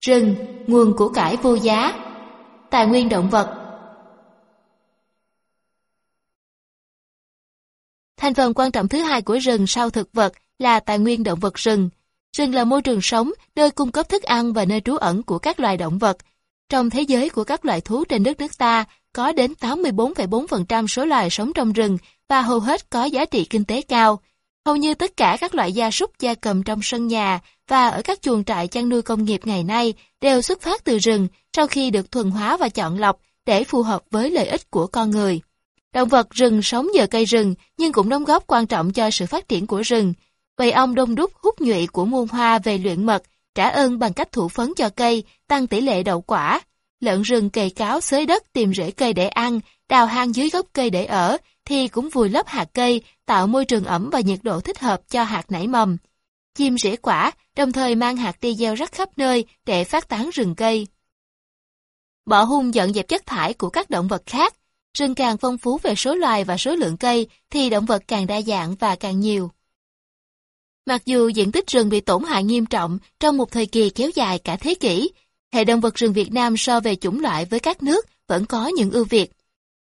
Rừng, nguồn của cải vô giá. Tài nguyên động vật Thành phần quan trọng thứ hai của rừng sau thực vật là tài nguyên động vật rừng. Rừng là môi trường sống, nơi cung cấp thức ăn và nơi trú ẩn của các loài động vật. Trong thế giới của các loài thú trên đất nước ta, có đến 84,4% số loài sống trong rừng và hầu hết có giá trị kinh tế cao. Hầu như tất cả các loại gia súc gia cầm trong sân nhà và ở các chuồng trại chăn nuôi công nghiệp ngày nay đều xuất phát từ rừng sau khi được thuần hóa và chọn lọc để phù hợp với lợi ích của con người. Động vật rừng sống nhờ cây rừng nhưng cũng đóng góp quan trọng cho sự phát triển của rừng. Bầy ong đông đúc hút nhụy của muôn hoa về luyện mật, trả ơn bằng cách thủ phấn cho cây, tăng tỷ lệ đậu quả. Lợn rừng cày cáo xới đất tìm rễ cây để ăn, đào hang dưới gốc cây để ở, thì cũng vùi lấp hạt cây, tạo môi trường ẩm và nhiệt độ thích hợp cho hạt nảy mầm. Chim rễ quả, đồng thời mang hạt đi gieo rắc khắp nơi để phát tán rừng cây. Bỏ hung dọn dẹp chất thải của các động vật khác, rừng càng phong phú về số loài và số lượng cây thì động vật càng đa dạng và càng nhiều. Mặc dù diện tích rừng bị tổn hại nghiêm trọng trong một thời kỳ kéo dài cả thế kỷ, hệ động vật rừng Việt Nam so về chủng loại với các nước vẫn có những ưu việt.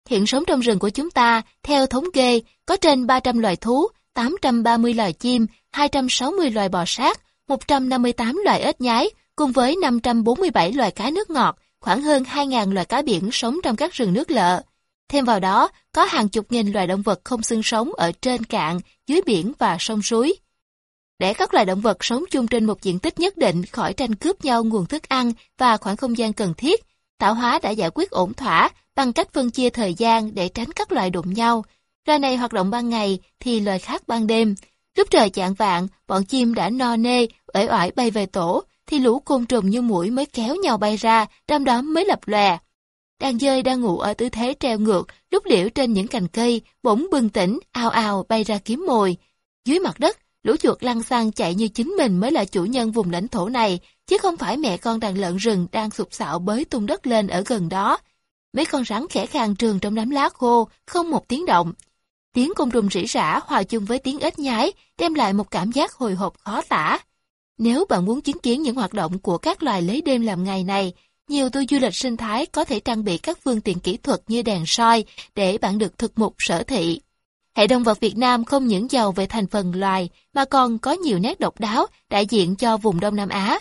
Hiện sống trong rừng của chúng ta, theo thống kê, có trên 300 loài thú, 830 loài chim, 260 loài bò sát, 158 loài ếch nhái, cùng với 547 loài cá nước ngọt, khoảng hơn 2.000 loài cá biển sống trong các rừng nước lợ. Thêm vào đó, có hàng chục nghìn loài động vật không xương sống ở trên cạn, dưới biển và sông suối. Để các loài động vật sống chung trên một diện tích nhất định khỏi tranh cướp nhau nguồn thức ăn và khoảng không gian cần thiết, tạo hóa đã giải quyết ổn thỏa bằng cách phân chia thời gian để tránh các loài đụng nhau. Loài này hoạt động ban ngày thì loài khác ban đêm. Lúc trời chạng vạn, bọn chim đã no nê, uể oải bay về tổ, thì lũ côn trùng như mũi mới kéo nhau bay ra, đám đóm mới lập lòe. Đang dơi đang ngủ ở tư thế treo ngược, lúc liễu trên những cành cây, bỗng bừng tỉnh, ao ao bay ra kiếm mồi. Dưới mặt đất, lũ chuột lăn xăng chạy như chính mình mới là chủ nhân vùng lãnh thổ này, chứ không phải mẹ con đàn lợn rừng đang sụp sạo bới tung đất lên ở gần đó. Mấy con rắn khẽ khàng trường trong đám lá khô, không một tiếng động. Tiếng côn trùng rỉ rả hòa chung với tiếng ếch nhái, đem lại một cảm giác hồi hộp khó tả. Nếu bạn muốn chứng kiến những hoạt động của các loài lấy đêm làm ngày này, nhiều tour du lịch sinh thái có thể trang bị các phương tiện kỹ thuật như đèn soi để bạn được thực mục sở thị. Hệ động vật Việt Nam không những giàu về thành phần loài mà còn có nhiều nét độc đáo đại diện cho vùng Đông Nam Á.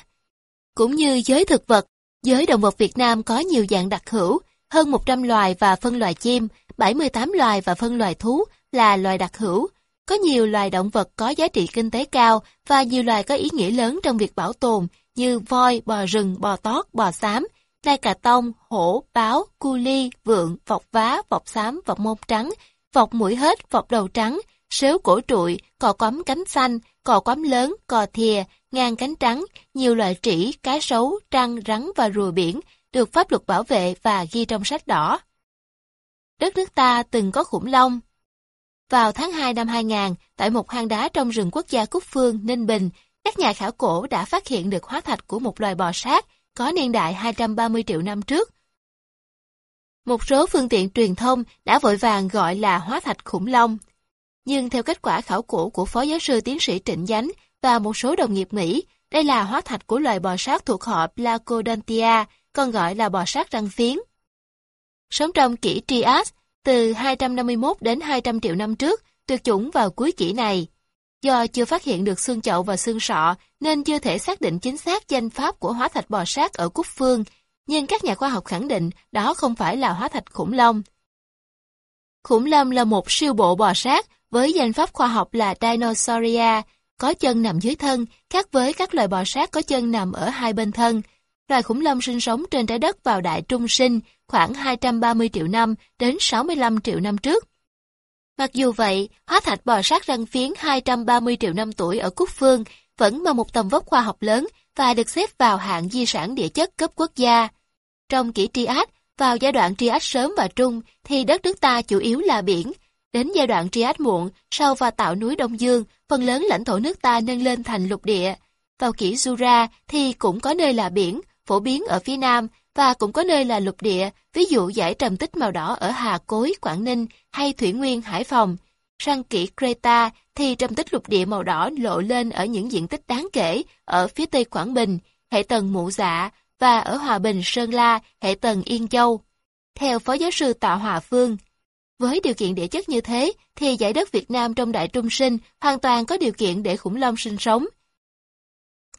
Cũng như giới thực vật, giới động vật Việt Nam có nhiều dạng đặc hữu, hơn 100 loài và phân loài chim, 78 loài và phân loài thú là loài đặc hữu. Có nhiều loài động vật có giá trị kinh tế cao và nhiều loài có ý nghĩa lớn trong việc bảo tồn như voi, bò rừng, bò tót, bò xám, lai cà tông, hổ, báo, cu ly, vượng, vọc vá, vọc xám, vọc mông trắng, vọc mũi hết, vọc đầu trắng, sếu cổ trụi, cò quắm cánh xanh, cò quắm lớn, cò thìa, ngang cánh trắng, nhiều loại trĩ, cá sấu, trăng, rắn và rùa biển được pháp luật bảo vệ và ghi trong sách đỏ. Đất nước ta từng có khủng long. Vào tháng 2 năm 2000, tại một hang đá trong rừng quốc gia Cúc Phương, Ninh Bình, các nhà khảo cổ đã phát hiện được hóa thạch của một loài bò sát có niên đại 230 triệu năm trước. Một số phương tiện truyền thông đã vội vàng gọi là hóa thạch khủng long. Nhưng theo kết quả khảo cổ của Phó Giáo sư Tiến sĩ Trịnh Dánh và một số đồng nghiệp Mỹ, đây là hóa thạch của loài bò sát thuộc họ Placodontia, còn gọi là bò sát răng phiến. Sống trong kỷ Trias, từ 251 đến 200 triệu năm trước, tuyệt chủng vào cuối kỷ này. Do chưa phát hiện được xương chậu và xương sọ, nên chưa thể xác định chính xác danh pháp của hóa thạch bò sát ở Cúc Phương, nhưng các nhà khoa học khẳng định đó không phải là hóa thạch khủng long. Khủng long là một siêu bộ bò sát với danh pháp khoa học là Dinosauria, có chân nằm dưới thân, khác với các loài bò sát có chân nằm ở hai bên thân. Loài khủng long sinh sống trên trái đất vào đại trung sinh khoảng 230 triệu năm đến 65 triệu năm trước. Mặc dù vậy, hóa thạch bò sát răng phiến 230 triệu năm tuổi ở Cúc Phương vẫn mang một tầm vóc khoa học lớn và được xếp vào hạng di sản địa chất cấp quốc gia. Trong kỷ Trias, vào giai đoạn Trias sớm và trung thì đất nước ta chủ yếu là biển. Đến giai đoạn Trias muộn, sau và tạo núi Đông Dương, phần lớn lãnh thổ nước ta nâng lên thành lục địa. Vào kỷ Jura thì cũng có nơi là biển, phổ biến ở phía nam, và cũng có nơi là lục địa, ví dụ giải trầm tích màu đỏ ở Hà Cối, Quảng Ninh hay Thủy Nguyên, Hải Phòng. Sang kỷ Creta thì trầm tích lục địa màu đỏ lộ lên ở những diện tích đáng kể ở phía tây Quảng Bình, hệ tầng mụ dạ, và ở Hòa Bình, Sơn La, hệ tầng Yên Châu. Theo Phó Giáo sư Tạ Hòa Phương, với điều kiện địa chất như thế thì giải đất Việt Nam trong đại trung sinh hoàn toàn có điều kiện để khủng long sinh sống.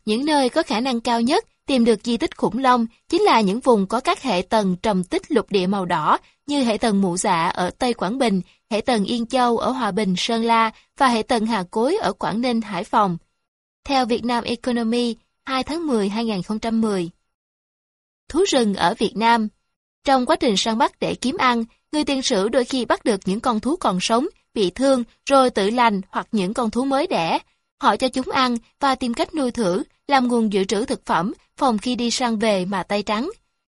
Những nơi có khả năng cao nhất tìm được di tích khủng long chính là những vùng có các hệ tầng trầm tích lục địa màu đỏ như hệ tầng Mụ Dạ ở Tây Quảng Bình, hệ tầng Yên Châu ở Hòa Bình, Sơn La và hệ tầng Hà Cối ở Quảng Ninh, Hải Phòng. Theo Việt Nam Economy, 2 tháng 10 2010. Thú rừng ở Việt Nam Trong quá trình săn bắt để kiếm ăn, người tiền sử đôi khi bắt được những con thú còn sống, bị thương, rồi tự lành hoặc những con thú mới đẻ. Họ cho chúng ăn và tìm cách nuôi thử, làm nguồn dự trữ thực phẩm, phòng khi đi săn về mà tay trắng.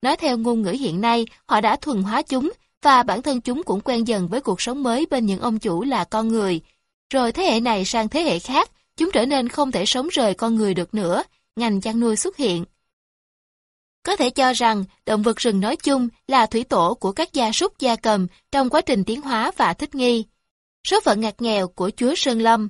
Nói theo ngôn ngữ hiện nay, họ đã thuần hóa chúng và bản thân chúng cũng quen dần với cuộc sống mới bên những ông chủ là con người. Rồi thế hệ này sang thế hệ khác, chúng trở nên không thể sống rời con người được nữa, ngành chăn nuôi xuất hiện. Có thể cho rằng động vật rừng nói chung là thủy tổ của các gia súc gia cầm trong quá trình tiến hóa và thích nghi. Số phận ngặt nghèo của Chúa Sơn Lâm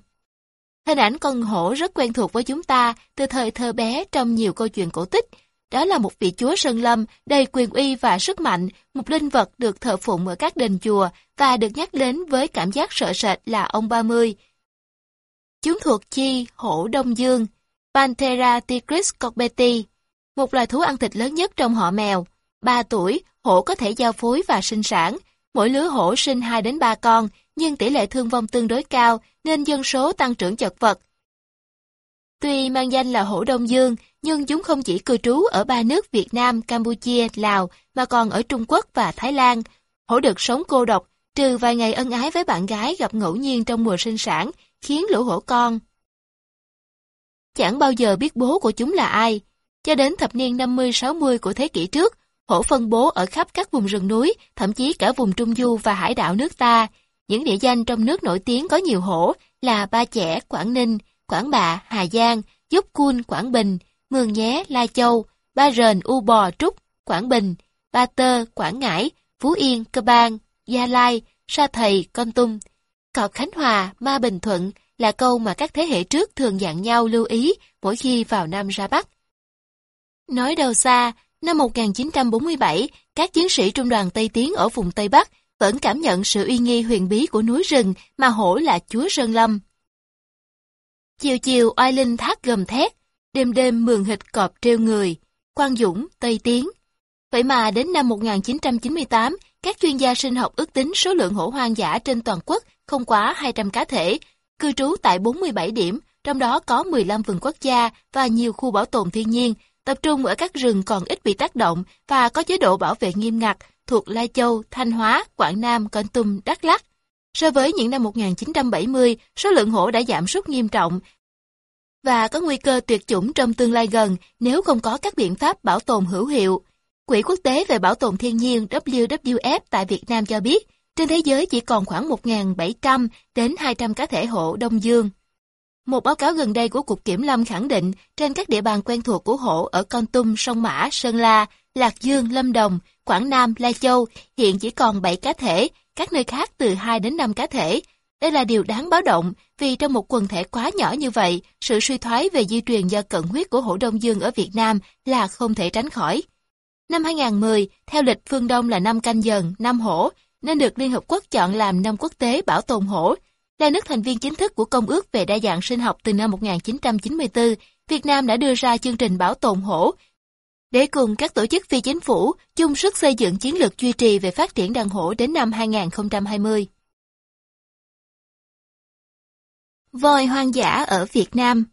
Hình ảnh con hổ rất quen thuộc với chúng ta từ thời thơ bé trong nhiều câu chuyện cổ tích. Đó là một vị chúa Sơn Lâm đầy quyền uy và sức mạnh, một linh vật được thờ phụng ở các đền chùa và được nhắc đến với cảm giác sợ sệt là ông 30. Chúng thuộc chi hổ Đông Dương, Panthera tigris corbeti, một loài thú ăn thịt lớn nhất trong họ mèo. 3 tuổi, hổ có thể giao phối và sinh sản. Mỗi lứa hổ sinh 2 đến 3 con, nhưng tỷ lệ thương vong tương đối cao nên dân số tăng trưởng chật vật. Tuy mang danh là hổ Đông Dương, nhưng chúng không chỉ cư trú ở ba nước Việt Nam, Campuchia, Lào, mà còn ở Trung Quốc và Thái Lan. Hổ được sống cô độc, trừ vài ngày ân ái với bạn gái gặp ngẫu nhiên trong mùa sinh sản, khiến lũ hổ con. Chẳng bao giờ biết bố của chúng là ai. Cho đến thập niên 50-60 của thế kỷ trước, hổ phân bố ở khắp các vùng rừng núi, thậm chí cả vùng Trung Du và hải đảo nước ta. Những địa danh trong nước nổi tiếng có nhiều hổ là Ba Chẻ, Quảng Ninh, Quảng Bạ, Hà Giang, Dốc Cun, Quảng Bình, Mường Nhé, Lai Châu, Ba Rền, U Bò, Trúc, Quảng Bình, Ba Tơ, Quảng Ngãi, Phú Yên, Cơ Bang, Gia Lai, Sa Thầy, Con Tum. Cọp Khánh Hòa, Ma Bình Thuận là câu mà các thế hệ trước thường dặn nhau lưu ý mỗi khi vào Nam ra Bắc. Nói đầu xa, năm 1947, các chiến sĩ trung đoàn Tây Tiến ở vùng Tây Bắc vẫn cảm nhận sự uy nghi huyền bí của núi rừng mà hổ là chúa Sơn Lâm. Chiều chiều oai linh thác gầm thét, đêm đêm mường hịch cọp treo người, Quang Dũng, Tây Tiến. Vậy mà đến năm 1998, các chuyên gia sinh học ước tính số lượng hổ hoang dã trên toàn quốc không quá 200 cá thể, cư trú tại 47 điểm, trong đó có 15 vườn quốc gia và nhiều khu bảo tồn thiên nhiên, tập trung ở các rừng còn ít bị tác động và có chế độ bảo vệ nghiêm ngặt thuộc Lai Châu, Thanh Hóa, Quảng Nam, Con Tum, Đắk Lắk. So với những năm 1970, số lượng hổ đã giảm sút nghiêm trọng và có nguy cơ tuyệt chủng trong tương lai gần nếu không có các biện pháp bảo tồn hữu hiệu. Quỹ quốc tế về bảo tồn thiên nhiên WWF tại Việt Nam cho biết, trên thế giới chỉ còn khoảng 1.700 đến 200 cá thể hổ Đông Dương. Một báo cáo gần đây của Cục Kiểm lâm khẳng định trên các địa bàn quen thuộc của hổ ở Con Tum, Sông Mã, Sơn La, Lạc Dương, Lâm Đồng, Quảng Nam, Lai Châu hiện chỉ còn 7 cá thể, các nơi khác từ 2 đến 5 cá thể. Đây là điều đáng báo động vì trong một quần thể quá nhỏ như vậy, sự suy thoái về di truyền do cận huyết của hổ Đông Dương ở Việt Nam là không thể tránh khỏi. Năm 2010, theo lịch phương Đông là năm canh dần, năm hổ, nên được Liên Hợp Quốc chọn làm năm quốc tế bảo tồn hổ. Là nước thành viên chính thức của Công ước về đa dạng sinh học từ năm 1994, Việt Nam đã đưa ra chương trình bảo tồn hổ để cùng các tổ chức phi chính phủ chung sức xây dựng chiến lược duy trì về phát triển đàn hổ đến năm 2020. Voi hoang dã ở Việt Nam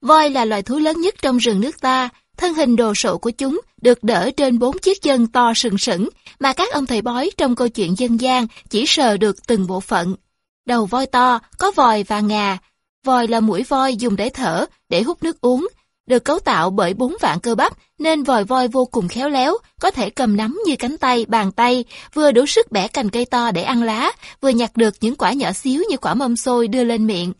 Voi là loài thú lớn nhất trong rừng nước ta, thân hình đồ sộ của chúng được đỡ trên bốn chiếc chân to sừng sững mà các ông thầy bói trong câu chuyện dân gian chỉ sờ được từng bộ phận. Đầu voi to, có vòi và ngà. Vòi là mũi voi dùng để thở, để hút nước uống, được cấu tạo bởi bốn vạn cơ bắp nên vòi voi vô cùng khéo léo, có thể cầm nắm như cánh tay, bàn tay, vừa đủ sức bẻ cành cây to để ăn lá, vừa nhặt được những quả nhỏ xíu như quả mâm xôi đưa lên miệng.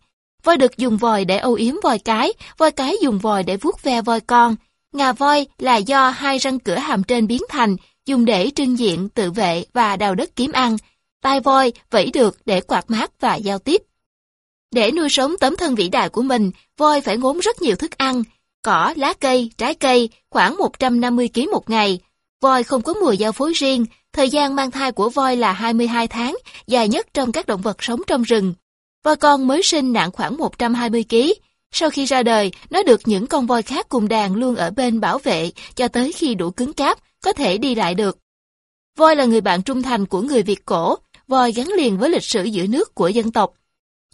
Voi được dùng vòi để âu yếm voi cái, voi cái dùng vòi để vuốt ve voi con. Ngà voi là do hai răng cửa hàm trên biến thành, dùng để trưng diện, tự vệ và đào đất kiếm ăn. Tai voi vẫy được để quạt mát và giao tiếp. Để nuôi sống tấm thân vĩ đại của mình, voi phải ngốn rất nhiều thức ăn, cỏ, lá cây, trái cây, khoảng 150 kg một ngày. Voi không có mùa giao phối riêng, thời gian mang thai của voi là 22 tháng, dài nhất trong các động vật sống trong rừng. Voi con mới sinh nặng khoảng 120 kg. Sau khi ra đời, nó được những con voi khác cùng đàn luôn ở bên bảo vệ cho tới khi đủ cứng cáp, có thể đi lại được. Voi là người bạn trung thành của người Việt cổ, voi gắn liền với lịch sử giữ nước của dân tộc.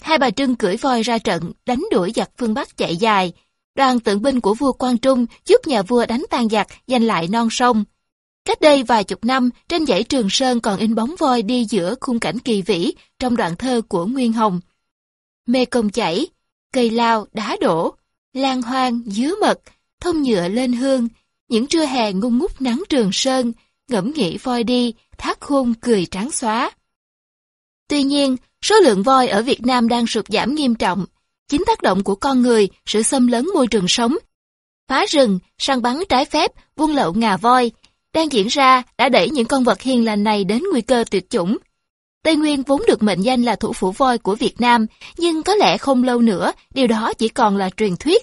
Hai bà Trưng cưỡi voi ra trận, đánh đuổi giặc phương Bắc chạy dài. Đoàn tượng binh của vua Quang Trung giúp nhà vua đánh tan giặc, giành lại non sông. Cách đây vài chục năm, trên dãy Trường Sơn còn in bóng voi đi giữa khung cảnh kỳ vĩ trong đoạn thơ của Nguyên Hồng. Mê công chảy, cây lao, đá đổ, lan hoang, dứa mật, thông nhựa lên hương, những trưa hè ngung ngút nắng Trường Sơn, ngẫm nghĩ voi đi, thác khôn cười trắng xóa. Tuy nhiên, số lượng voi ở Việt Nam đang sụt giảm nghiêm trọng. Chính tác động của con người, sự xâm lấn môi trường sống, phá rừng, săn bắn trái phép, buôn lậu ngà voi, đang diễn ra đã đẩy những con vật hiền lành này đến nguy cơ tuyệt chủng. Tây Nguyên vốn được mệnh danh là thủ phủ voi của Việt Nam, nhưng có lẽ không lâu nữa, điều đó chỉ còn là truyền thuyết.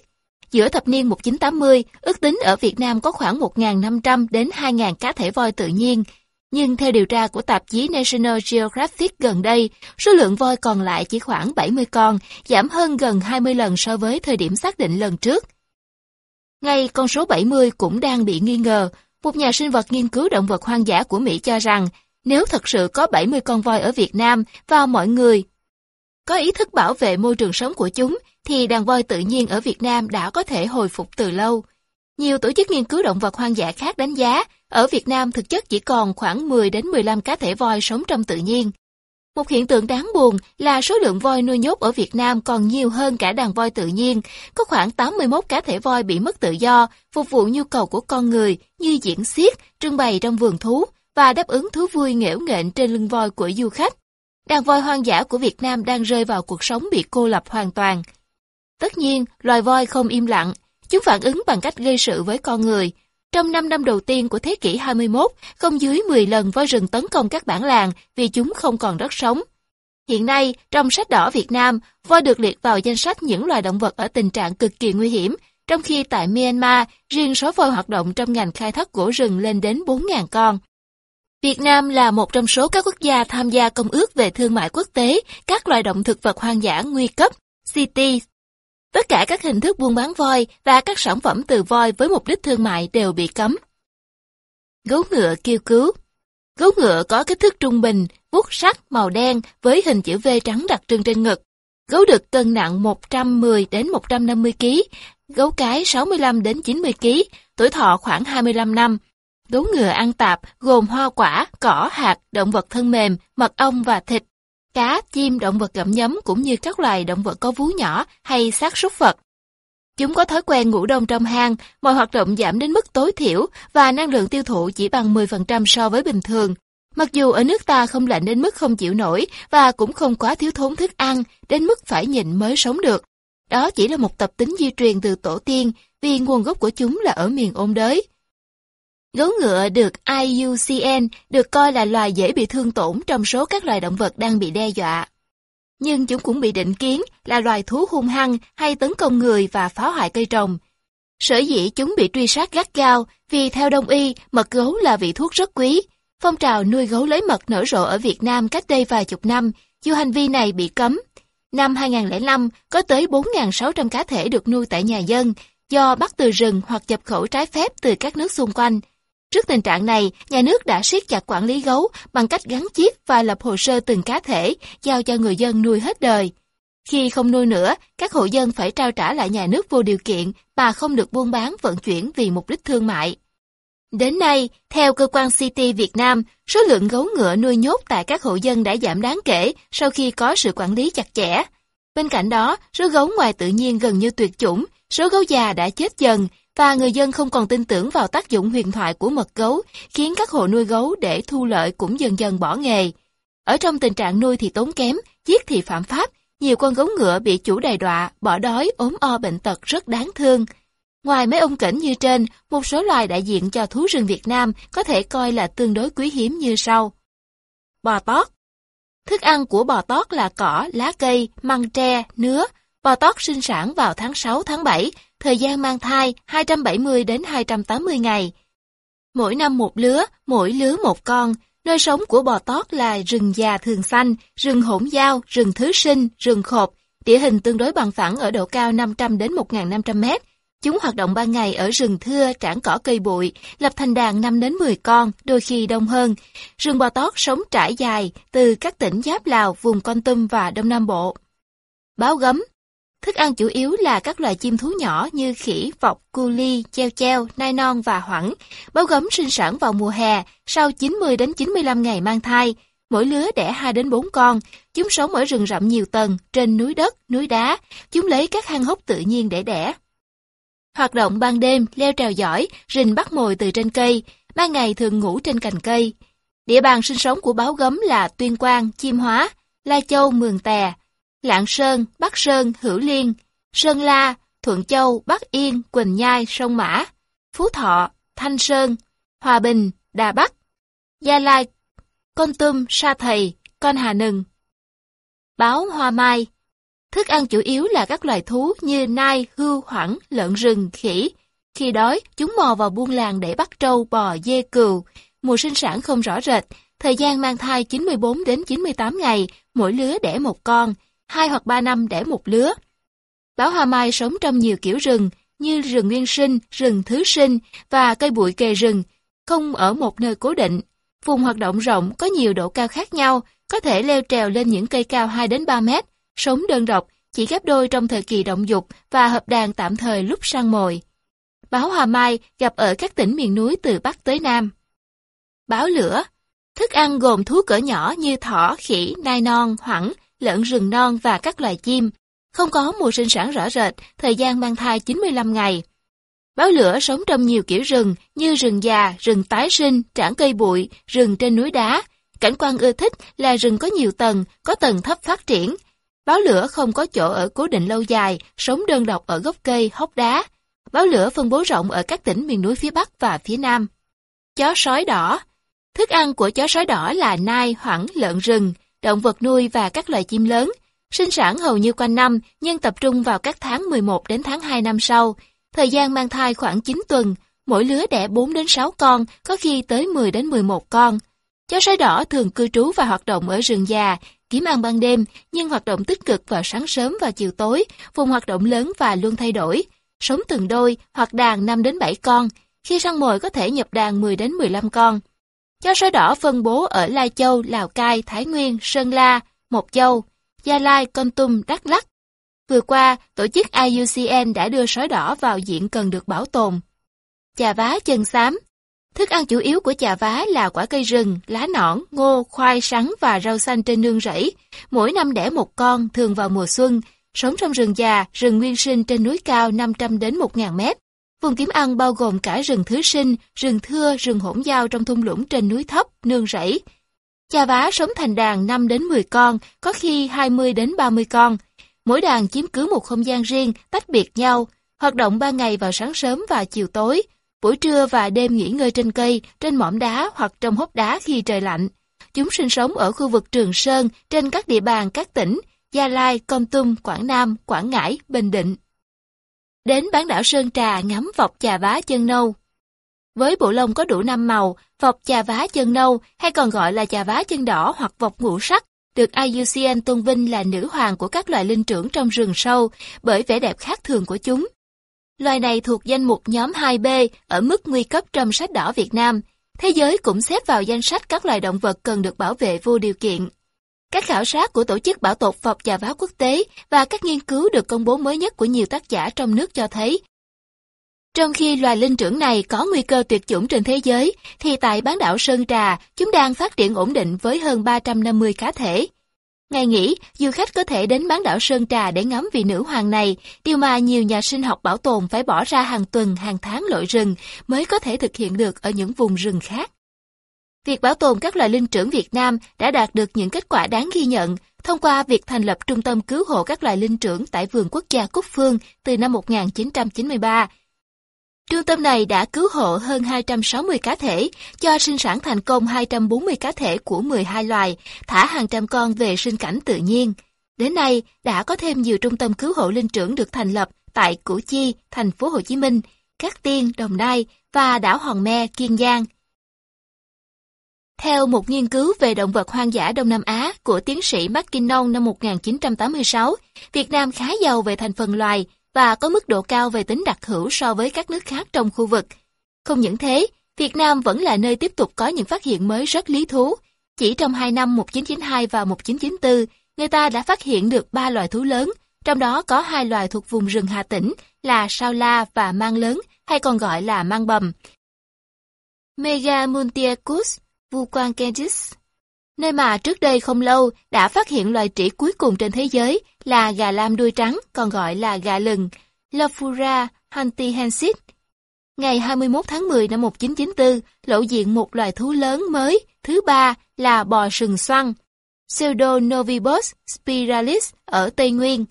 Giữa thập niên 1980, ước tính ở Việt Nam có khoảng 1.500 đến 2.000 cá thể voi tự nhiên, nhưng theo điều tra của tạp chí National Geographic gần đây, số lượng voi còn lại chỉ khoảng 70 con, giảm hơn gần 20 lần so với thời điểm xác định lần trước. Ngay con số 70 cũng đang bị nghi ngờ. Một nhà sinh vật nghiên cứu động vật hoang dã của Mỹ cho rằng, nếu thật sự có 70 con voi ở Việt Nam và mọi người có ý thức bảo vệ môi trường sống của chúng, thì đàn voi tự nhiên ở Việt Nam đã có thể hồi phục từ lâu. Nhiều tổ chức nghiên cứu động vật hoang dã khác đánh giá, ở Việt Nam thực chất chỉ còn khoảng 10 đến 15 cá thể voi sống trong tự nhiên. Một hiện tượng đáng buồn là số lượng voi nuôi nhốt ở Việt Nam còn nhiều hơn cả đàn voi tự nhiên, có khoảng 81 cá thể voi bị mất tự do, phục vụ nhu cầu của con người như diễn xiết, trưng bày trong vườn thú và đáp ứng thú vui nghễu nghện trên lưng voi của du khách. Đàn voi hoang dã của Việt Nam đang rơi vào cuộc sống bị cô lập hoàn toàn. Tất nhiên, loài voi không im lặng, chúng phản ứng bằng cách gây sự với con người, trong 5 năm đầu tiên của thế kỷ 21, không dưới 10 lần voi rừng tấn công các bản làng vì chúng không còn đất sống. Hiện nay, trong sách đỏ Việt Nam, voi được liệt vào danh sách những loài động vật ở tình trạng cực kỳ nguy hiểm, trong khi tại Myanmar, riêng số voi hoạt động trong ngành khai thác gỗ rừng lên đến 4.000 con. Việt Nam là một trong số các quốc gia tham gia Công ước về Thương mại Quốc tế các loài động thực vật hoang dã nguy cấp, CITES Tất cả các hình thức buôn bán voi và các sản phẩm từ voi với mục đích thương mại đều bị cấm. Gấu ngựa kêu cứu Gấu ngựa có kích thước trung bình, vuốt sắc màu đen với hình chữ V trắng đặc trưng trên ngực. Gấu đực cân nặng 110 đến 150 kg, gấu cái 65 đến 90 kg, tuổi thọ khoảng 25 năm. Gấu ngựa ăn tạp gồm hoa quả, cỏ, hạt, động vật thân mềm, mật ong và thịt cá, chim, động vật gặm nhấm cũng như các loài động vật có vú nhỏ hay xác súc vật. Chúng có thói quen ngủ đông trong hang, mọi hoạt động giảm đến mức tối thiểu và năng lượng tiêu thụ chỉ bằng 10% so với bình thường. Mặc dù ở nước ta không lạnh đến mức không chịu nổi và cũng không quá thiếu thốn thức ăn, đến mức phải nhịn mới sống được. Đó chỉ là một tập tính di truyền từ tổ tiên vì nguồn gốc của chúng là ở miền ôn đới. Gấu ngựa được IUCN được coi là loài dễ bị thương tổn trong số các loài động vật đang bị đe dọa. Nhưng chúng cũng bị định kiến là loài thú hung hăng hay tấn công người và phá hoại cây trồng. Sở dĩ chúng bị truy sát gắt gao vì theo đông y, mật gấu là vị thuốc rất quý. Phong trào nuôi gấu lấy mật nở rộ ở Việt Nam cách đây vài chục năm, dù hành vi này bị cấm. Năm 2005, có tới 4.600 cá thể được nuôi tại nhà dân, do bắt từ rừng hoặc nhập khẩu trái phép từ các nước xung quanh. Trước tình trạng này, nhà nước đã siết chặt quản lý gấu bằng cách gắn chip và lập hồ sơ từng cá thể, giao cho người dân nuôi hết đời. Khi không nuôi nữa, các hộ dân phải trao trả lại nhà nước vô điều kiện mà không được buôn bán vận chuyển vì mục đích thương mại. Đến nay, theo cơ quan CT Việt Nam, số lượng gấu ngựa nuôi nhốt tại các hộ dân đã giảm đáng kể sau khi có sự quản lý chặt chẽ. Bên cạnh đó, số gấu ngoài tự nhiên gần như tuyệt chủng, số gấu già đã chết dần, và người dân không còn tin tưởng vào tác dụng huyền thoại của mật gấu, khiến các hộ nuôi gấu để thu lợi cũng dần dần bỏ nghề. Ở trong tình trạng nuôi thì tốn kém, giết thì phạm pháp, nhiều con gấu ngựa bị chủ đầy đọa, bỏ đói, ốm o bệnh tật rất đáng thương. Ngoài mấy ông kỉnh như trên, một số loài đại diện cho thú rừng Việt Nam có thể coi là tương đối quý hiếm như sau. Bò tót Thức ăn của bò tót là cỏ, lá cây, măng tre, nứa. Bò tót sinh sản vào tháng 6, tháng 7 thời gian mang thai 270 đến 280 ngày. Mỗi năm một lứa, mỗi lứa một con, nơi sống của bò tót là rừng già thường xanh, rừng hỗn giao, rừng thứ sinh, rừng khộp, địa hình tương đối bằng phẳng ở độ cao 500 đến 1.500 mét. Chúng hoạt động ban ngày ở rừng thưa, trảng cỏ cây bụi, lập thành đàn 5 đến 10 con, đôi khi đông hơn. Rừng bò tót sống trải dài từ các tỉnh giáp Lào, vùng Con Tum và Đông Nam Bộ. Báo gấm Thức ăn chủ yếu là các loài chim thú nhỏ như khỉ, vọc, cu ly, treo treo, nai non và hoẳng. Báo gấm sinh sản vào mùa hè, sau 90 đến 95 ngày mang thai. Mỗi lứa đẻ 2 đến 4 con. Chúng sống ở rừng rậm nhiều tầng, trên núi đất, núi đá. Chúng lấy các hang hốc tự nhiên để đẻ. Hoạt động ban đêm, leo trèo giỏi, rình bắt mồi từ trên cây. Ban ngày thường ngủ trên cành cây. Địa bàn sinh sống của báo gấm là Tuyên Quang, Chiêm Hóa, La Châu, Mường Tè, Lạng Sơn, Bắc Sơn, Hữu Liên, Sơn La, Thuận Châu, Bắc Yên, Quỳnh Nhai, Sông Mã, Phú Thọ, Thanh Sơn, Hòa Bình, Đà Bắc, Gia Lai, Con Tum, Sa Thầy, Con Hà Nừng. Báo Hoa Mai Thức ăn chủ yếu là các loài thú như nai, hươu, hoẳng, lợn rừng, khỉ. Khi đói, chúng mò vào buôn làng để bắt trâu, bò, dê, cừu. Mùa sinh sản không rõ rệt, thời gian mang thai 94 đến 98 ngày, mỗi lứa đẻ một con hai hoặc ba năm để một lứa. Báo hoa mai sống trong nhiều kiểu rừng như rừng nguyên sinh, rừng thứ sinh và cây bụi kề rừng, không ở một nơi cố định. Vùng hoạt động rộng có nhiều độ cao khác nhau, có thể leo trèo lên những cây cao 2 đến 3 mét, sống đơn độc, chỉ ghép đôi trong thời kỳ động dục và hợp đàn tạm thời lúc săn mồi. Báo hoa mai gặp ở các tỉnh miền núi từ Bắc tới Nam. Báo lửa Thức ăn gồm thú cỡ nhỏ như thỏ, khỉ, nai non, hoẳng, lợn rừng non và các loài chim. Không có mùa sinh sản rõ rệt, thời gian mang thai 95 ngày. Báo lửa sống trong nhiều kiểu rừng như rừng già, rừng tái sinh, trảng cây bụi, rừng trên núi đá. Cảnh quan ưa thích là rừng có nhiều tầng, có tầng thấp phát triển. Báo lửa không có chỗ ở cố định lâu dài, sống đơn độc ở gốc cây, hốc đá. Báo lửa phân bố rộng ở các tỉnh miền núi phía Bắc và phía Nam. Chó sói đỏ Thức ăn của chó sói đỏ là nai, hoẳng, lợn rừng, động vật nuôi và các loài chim lớn. Sinh sản hầu như quanh năm, nhưng tập trung vào các tháng 11 đến tháng 2 năm sau. Thời gian mang thai khoảng 9 tuần, mỗi lứa đẻ 4 đến 6 con, có khi tới 10 đến 11 con. Chó sói đỏ thường cư trú và hoạt động ở rừng già, kiếm ăn ban đêm, nhưng hoạt động tích cực vào sáng sớm và chiều tối, vùng hoạt động lớn và luôn thay đổi. Sống từng đôi hoặc đàn 5 đến 7 con, khi săn mồi có thể nhập đàn 10 đến 15 con. Chó sói đỏ phân bố ở Lai Châu, Lào Cai, Thái Nguyên, Sơn La, Mộc Châu, Gia Lai, Con Tum, Đắk Lắk. Vừa qua, tổ chức IUCN đã đưa sói đỏ vào diện cần được bảo tồn. Chà vá chân xám Thức ăn chủ yếu của chà vá là quả cây rừng, lá nõn, ngô, khoai, sắn và rau xanh trên nương rẫy. Mỗi năm đẻ một con, thường vào mùa xuân, sống trong rừng già, rừng nguyên sinh trên núi cao 500 đến 1.000 mét. Vùng kiếm ăn bao gồm cả rừng thứ sinh, rừng thưa, rừng hỗn giao trong thung lũng trên núi thấp, nương rẫy. Cha vá sống thành đàn 5 đến 10 con, có khi 20 đến 30 con. Mỗi đàn chiếm cứ một không gian riêng, tách biệt nhau, hoạt động 3 ngày vào sáng sớm và chiều tối, buổi trưa và đêm nghỉ ngơi trên cây, trên mỏm đá hoặc trong hốc đá khi trời lạnh. Chúng sinh sống ở khu vực Trường Sơn, trên các địa bàn các tỉnh Gia Lai, Con Tum, Quảng Nam, Quảng Ngãi, Bình Định đến bán đảo Sơn Trà ngắm vọc chà vá chân nâu. Với bộ lông có đủ năm màu, vọc chà vá chân nâu hay còn gọi là chà vá chân đỏ hoặc vọc ngũ sắc, được IUCN tôn vinh là nữ hoàng của các loài linh trưởng trong rừng sâu bởi vẻ đẹp khác thường của chúng. Loài này thuộc danh mục nhóm 2B ở mức nguy cấp trong sách đỏ Việt Nam. Thế giới cũng xếp vào danh sách các loài động vật cần được bảo vệ vô điều kiện. Các khảo sát của Tổ chức Bảo tồn Phật và Báo Quốc tế và các nghiên cứu được công bố mới nhất của nhiều tác giả trong nước cho thấy, trong khi loài linh trưởng này có nguy cơ tuyệt chủng trên thế giới, thì tại bán đảo Sơn Trà, chúng đang phát triển ổn định với hơn 350 cá thể. Ngày nghỉ, du khách có thể đến bán đảo Sơn Trà để ngắm vị nữ hoàng này, điều mà nhiều nhà sinh học bảo tồn phải bỏ ra hàng tuần, hàng tháng lội rừng mới có thể thực hiện được ở những vùng rừng khác. Việc bảo tồn các loài linh trưởng Việt Nam đã đạt được những kết quả đáng ghi nhận thông qua việc thành lập Trung tâm Cứu hộ các loài linh trưởng tại Vườn Quốc gia Cúc Phương từ năm 1993. Trung tâm này đã cứu hộ hơn 260 cá thể, cho sinh sản thành công 240 cá thể của 12 loài, thả hàng trăm con về sinh cảnh tự nhiên. Đến nay, đã có thêm nhiều trung tâm cứu hộ linh trưởng được thành lập tại Củ Chi, thành phố Hồ Chí Minh, Cát Tiên, Đồng Nai và đảo Hòn Me, Kiên Giang. Theo một nghiên cứu về động vật hoang dã Đông Nam Á của tiến sĩ McKinnon năm 1986, Việt Nam khá giàu về thành phần loài và có mức độ cao về tính đặc hữu so với các nước khác trong khu vực. Không những thế, Việt Nam vẫn là nơi tiếp tục có những phát hiện mới rất lý thú. Chỉ trong hai năm 1992 và 1994, người ta đã phát hiện được ba loài thú lớn, trong đó có hai loài thuộc vùng rừng Hà Tĩnh là sao la và mang lớn, hay còn gọi là mang bầm. Megamuntiacus vuquancensis nơi mà trước đây không lâu đã phát hiện loài trĩ cuối cùng trên thế giới là gà lam đuôi trắng, còn gọi là gà lừng, Lophura hantihensis. Ngày 21 tháng 10 năm 1994, lộ diện một loài thú lớn mới, thứ ba là bò sừng xoăn, Pseudonovibus spiralis ở Tây Nguyên.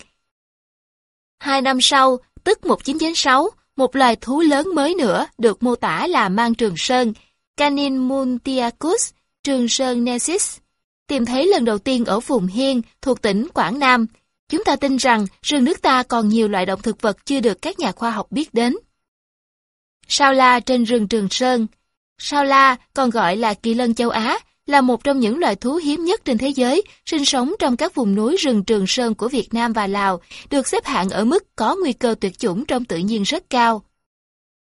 Hai năm sau, tức 1996, một loài thú lớn mới nữa được mô tả là mang trường sơn, Canin muntiacus Trường Sơn Nesis, tìm thấy lần đầu tiên ở vùng Hiên thuộc tỉnh Quảng Nam. Chúng ta tin rằng rừng nước ta còn nhiều loại động thực vật chưa được các nhà khoa học biết đến. Sao la trên rừng Trường Sơn Sao la, còn gọi là kỳ lân châu Á, là một trong những loài thú hiếm nhất trên thế giới, sinh sống trong các vùng núi rừng Trường Sơn của Việt Nam và Lào, được xếp hạng ở mức có nguy cơ tuyệt chủng trong tự nhiên rất cao.